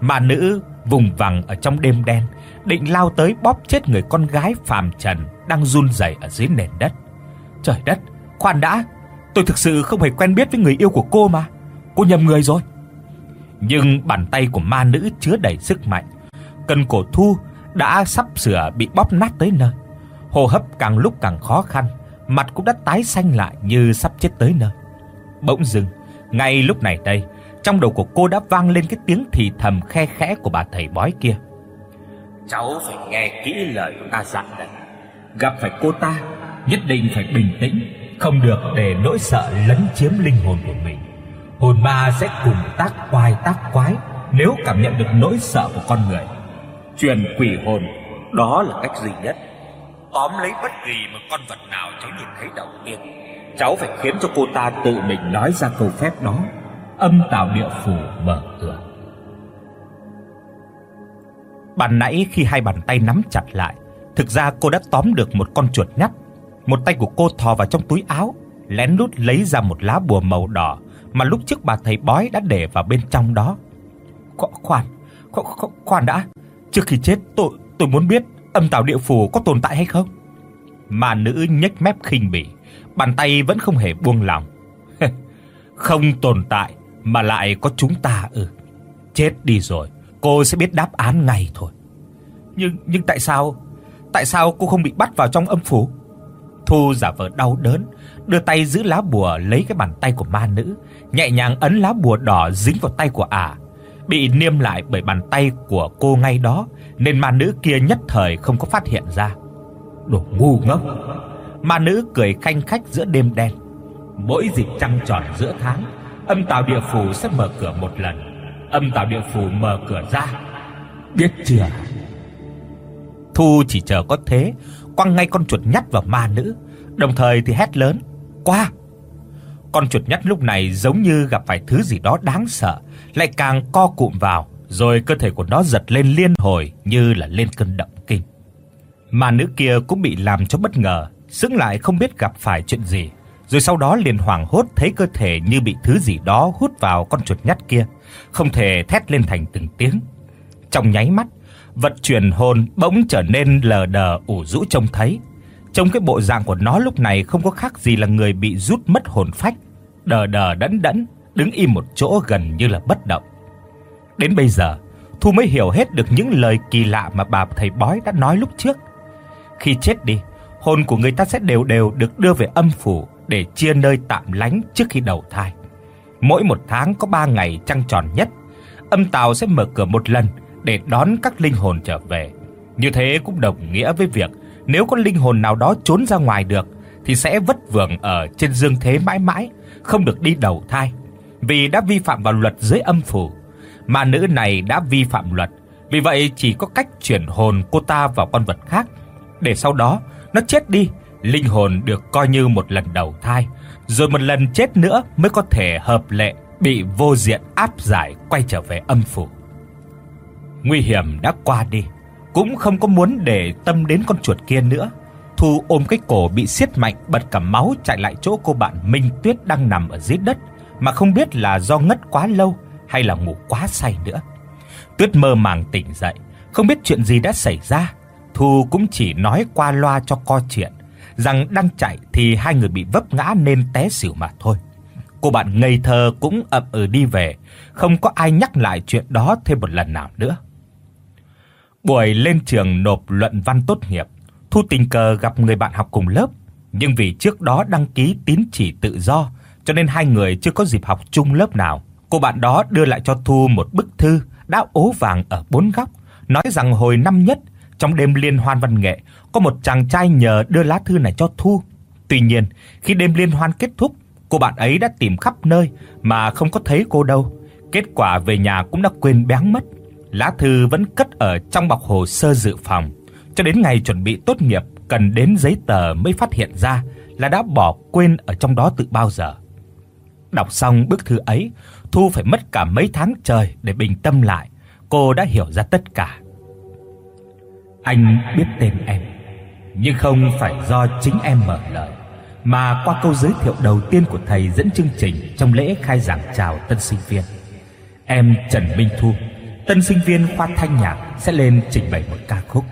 Mà nữ vùng vằng ở trong đêm đen, định lao tới bóp chết người con gái phàm trần đang run rẩy ở dưới nền đất. Trời đất, khoan đã, tôi thực sự không hề quen biết với người yêu của cô mà. Cô nhầm người rồi. Nhưng bàn tay của ma nữ chứa đầy sức mạnh, cần cổ Thu đã sắp sửa bị bóp nát tới nơi. Hô hấp càng lúc càng khó khăn, mặt cũng đã tái xanh lại như sắp chết tới nơi. Bỗng dưng, ngay lúc này đây, trong đầu của cô đã vang lên cái tiếng thì thầm khe khẽ của bà thầy bói kia. Cháu phải nghe kỹ lời ta dặn đấy. Gặp phải cô ta, nhất định phải bình tĩnh, không được để nỗi sợ lấn chiếm linh hồn của mình. Hồn ma sẽ cùng tác quái tác quái nếu cảm nhận được nỗi sợ của con người. Truyền quỷ hồn đó là cách duy nhất. Tóm lấy bất kỳ một con vật nào cháu nhìn thấy đầu tiên, cháu phải khiến cho cô ta tự mình nói ra câu phép đó. Âm tạo địa phủ mở cửa. Ban nãy khi hai bàn tay nắm chặt lại, thực ra cô đã tóm được một con chuột nhắt. Một tay của cô thò vào trong túi áo, lén lút lấy ra một lá bùa màu đỏ mà lúc trước bà thầy bói đã để vào bên trong đó. Khoan, khoan, khoan đã. Trước khi chết tôi tôi muốn biết âm tào địa phủ có tồn tại hay không. Mà nữ nhếch mép khinh bỉ, bàn tay vẫn không hề buông lỏng. không tồn tại mà lại có chúng ta ư? Chết đi rồi, cô sẽ biết đáp án ngay thôi. Nhưng nhưng tại sao? Tại sao cô không bị bắt vào trong âm phủ? Thu giả vờ đau đớn, đưa tay giữ lá bùa lấy cái bàn tay của ma nữ, nhẹ nhàng ấn lá bùa đỏ dính vào tay của ả. Bị niêm lại bởi bàn tay của cô ngay đó, nên ma nữ kia nhất thời không có phát hiện ra. Đồ ngu ngốc. Ma nữ cười khanh khách giữa đêm đen. Mỗi dịp trăng tròn giữa tháng, âm tào địa phủ sẽ mở cửa một lần. Âm tào địa phủ mở cửa ra. Biết chưa? Thu chỉ chờ có thế, quăng ngay con chuột nhắt vào ma nữ, đồng thời thì hét lớn: "Qua!" Con chuột nhắt lúc này giống như gặp phải thứ gì đó đáng sợ, lại càng co cụm vào, rồi cơ thể của nó giật lên liên hồi như là lên cơn động kinh. Ma nữ kia cũng bị làm cho bất ngờ, sững lại không biết gặp phải chuyện gì, rồi sau đó liền hoảng hốt thấy cơ thể như bị thứ gì đó hút vào con chuột nhắt kia, không thể thét lên thành từng tiếng. Trong nháy mắt, vật truyền hồn bỗng trở nên lờ đờ ủ rũ trông thấy. Trong cái bộ dạng của nó lúc này không có khác gì là người bị rút mất hồn phách, đờ đờ đẫn đẫn, đứng im một chỗ gần như là bất động. Đến bây giờ, Thu mới hiểu hết được những lời kỳ lạ mà bà thầy bói đã nói lúc trước. Khi chết đi, hồn của người ta sẽ đều đều được đưa về âm phủ để chia nơi tạm lánh trước khi đầu thai. Mỗi một tháng có 3 ngày trăng tròn nhất, âm tào sẽ mở cửa một lần để đón các linh hồn trở về. Như thế cũng đồng nghĩa với việc nếu có linh hồn nào đó trốn ra ngoài được thì sẽ vất vưởng ở trên dương thế mãi mãi, không được đi đầu thai, vì đã vi phạm vào luật dưới âm phủ. Mà nữ này đã vi phạm luật, vì vậy chỉ có cách chuyển hồn cô ta vào con vật khác để sau đó nó chết đi, linh hồn được coi như một lần đầu thai, rồi một lần chết nữa mới có thể hợp lệ bị vô diện áp giải quay trở về âm phủ. Nguy hiểm đã qua đi, cũng không có muốn để tâm đến con chuột kia nữa. Thu ôm cái cổ bị siết mạnh bật cả máu chạy lại chỗ cô bạn Minh Tuyết đang nằm ở dưới đất mà không biết là do ngất quá lâu hay là ngủ quá say nữa. Tuyết mơ màng tỉnh dậy, không biết chuyện gì đã xảy ra. Thu cũng chỉ nói qua loa cho co chuyện rằng đang chạy thì hai người bị vấp ngã nên té xỉu mà thôi. Cô bạn ngây thơ cũng ậm ừ đi về, không có ai nhắc lại chuyện đó thêm một lần nào nữa. Buổi lên trường nộp luận văn tốt nghiệp, Thu tình cờ gặp người bạn học cùng lớp, nhưng vì trước đó đăng ký tín chỉ tự do, cho nên hai người chưa có dịp học chung lớp nào. Cô bạn đó đưa lại cho Thu một bức thư đã ố vàng ở bốn góc, nói rằng hồi năm nhất trong đêm liên hoan văn nghệ, có một chàng trai nhờ đưa lá thư này cho Thu. Tuy nhiên, khi đêm liên hoan kết thúc, cô bạn ấy đã tìm khắp nơi mà không có thấy cô đâu. Kết quả về nhà cũng đã quên béng mất. Lá thư vẫn cất ở trong bọc hồ sơ dự phòng, cho đến ngày chuẩn bị tốt nghiệp cần đến giấy tờ mới phát hiện ra là đã bỏ quên ở trong đó từ bao giờ. Đọc xong bức thư ấy, Thu phải mất cả mấy tháng trời để bình tâm lại, cô đã hiểu ra tất cả. Anh biết tên em, nhưng không phải do chính em mở lời, mà qua câu giới thiệu đầu tiên của thầy dẫn chương trình trong lễ khai giảng chào tân sinh viên. Em Trần Minh Thu, tân sinh viên khoa thanh nhạc sẽ lên trình bày một ca khúc.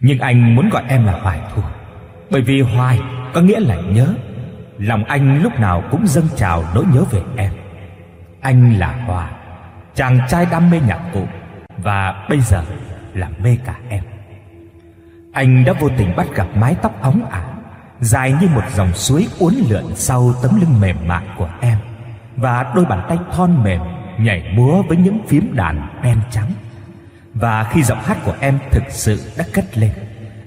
Nhưng anh muốn gọi em là Hoài Thu, bởi vì Hoài có nghĩa là nhớ. Lòng anh lúc nào cũng dâng trào nỗi nhớ về em. Anh là Hòa, chàng trai đam mê nhạc cụ và bây giờ là mê cả em. Anh đã vô tình bắt gặp mái tóc óng ả, dài như một dòng suối uốn lượn sau tấm lưng mềm mại của em và đôi bàn tay thon mềm nhảy múa với những phím đàn đen trắng. Và khi giọng hát của em thực sự đã cất lên,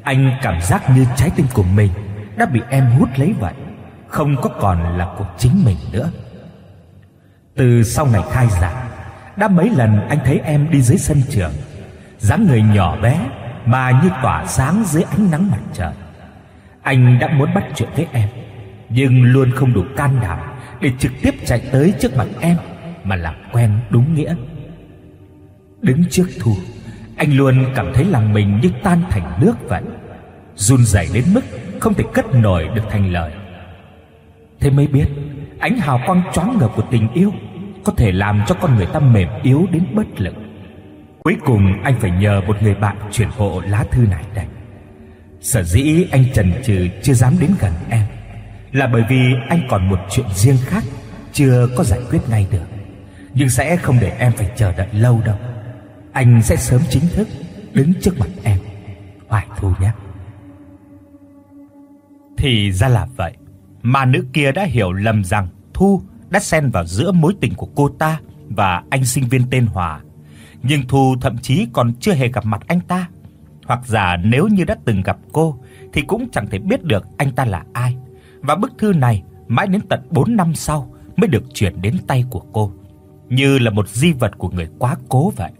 anh cảm giác như trái tim của mình đã bị em hút lấy vậy, không có còn là của chính mình nữa. Từ sau ngày khai giảng, đã mấy lần anh thấy em đi dưới sân trường, dáng người nhỏ bé mà như tỏa sáng dưới ánh nắng mặt trời. Anh đã muốn bắt chuyện với em, nhưng luôn không đủ can đảm để trực tiếp chạy tới trước mặt em mà làm quen đúng nghĩa. Đứng trước Thu, anh luôn cảm thấy lòng mình như tan thành nước vậy, run rẩy đến mức không thể cất nổi được thành lời. Thế mới biết, ánh hào quang choáng ngợp của tình yêu có thể làm cho con người ta mềm yếu đến bất lực. Cuối cùng anh phải nhờ một người bạn chuyển hộ lá thư này đây. Sở dĩ anh chần chừ chưa dám đến gần em là bởi vì anh còn một chuyện riêng khác chưa có giải quyết ngay được. Nhưng sẽ không để em phải chờ đợi lâu đâu. Anh sẽ sớm chính thức đứng trước mặt em. Hoài Thu nhé. Thì ra là vậy. Mà nữ kia đã hiểu lầm rằng Thu đã xen vào giữa mối tình của cô ta và anh sinh viên tên Hòa. Nhưng Thu thậm chí còn chưa hề gặp mặt anh ta. Hoặc giả nếu như đã từng gặp cô thì cũng chẳng thể biết được anh ta là ai. Và bức thư này mãi đến tận 4 năm sau mới được chuyển đến tay của cô, như là một di vật của người quá cố vậy.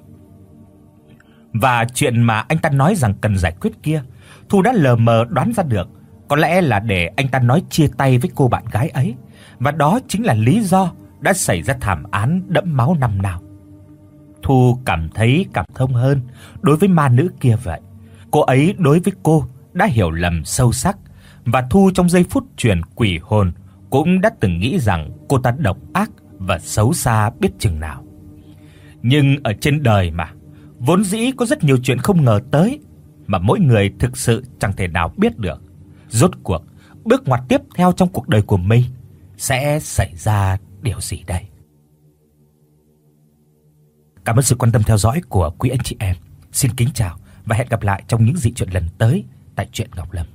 Và chuyện mà anh ta nói rằng cần giải quyết kia, Thu đã lờ mờ đoán ra được, có lẽ là để anh ta nói chia tay với cô bạn gái ấy, và đó chính là lý do đã xảy ra thảm án đẫm máu năm nào. Thu cảm thấy cảm thông hơn đối với ma nữ kia vậy. Cô ấy đối với cô đã hiểu lầm sâu sắc và Thu trong giây phút truyền quỷ hồn cũng đã từng nghĩ rằng cô ta độc ác và xấu xa biết chừng nào. Nhưng ở trên đời mà, vốn dĩ có rất nhiều chuyện không ngờ tới mà mỗi người thực sự chẳng thể nào biết được. Rốt cuộc, bước ngoặt tiếp theo trong cuộc đời của mình sẽ xảy ra điều gì đây? Cảm ơn sự quan tâm theo dõi của quý anh chị em. Xin kính chào và hẹn gặp lại trong những dị truyện lần tới tại truyện Ngọc Lâm.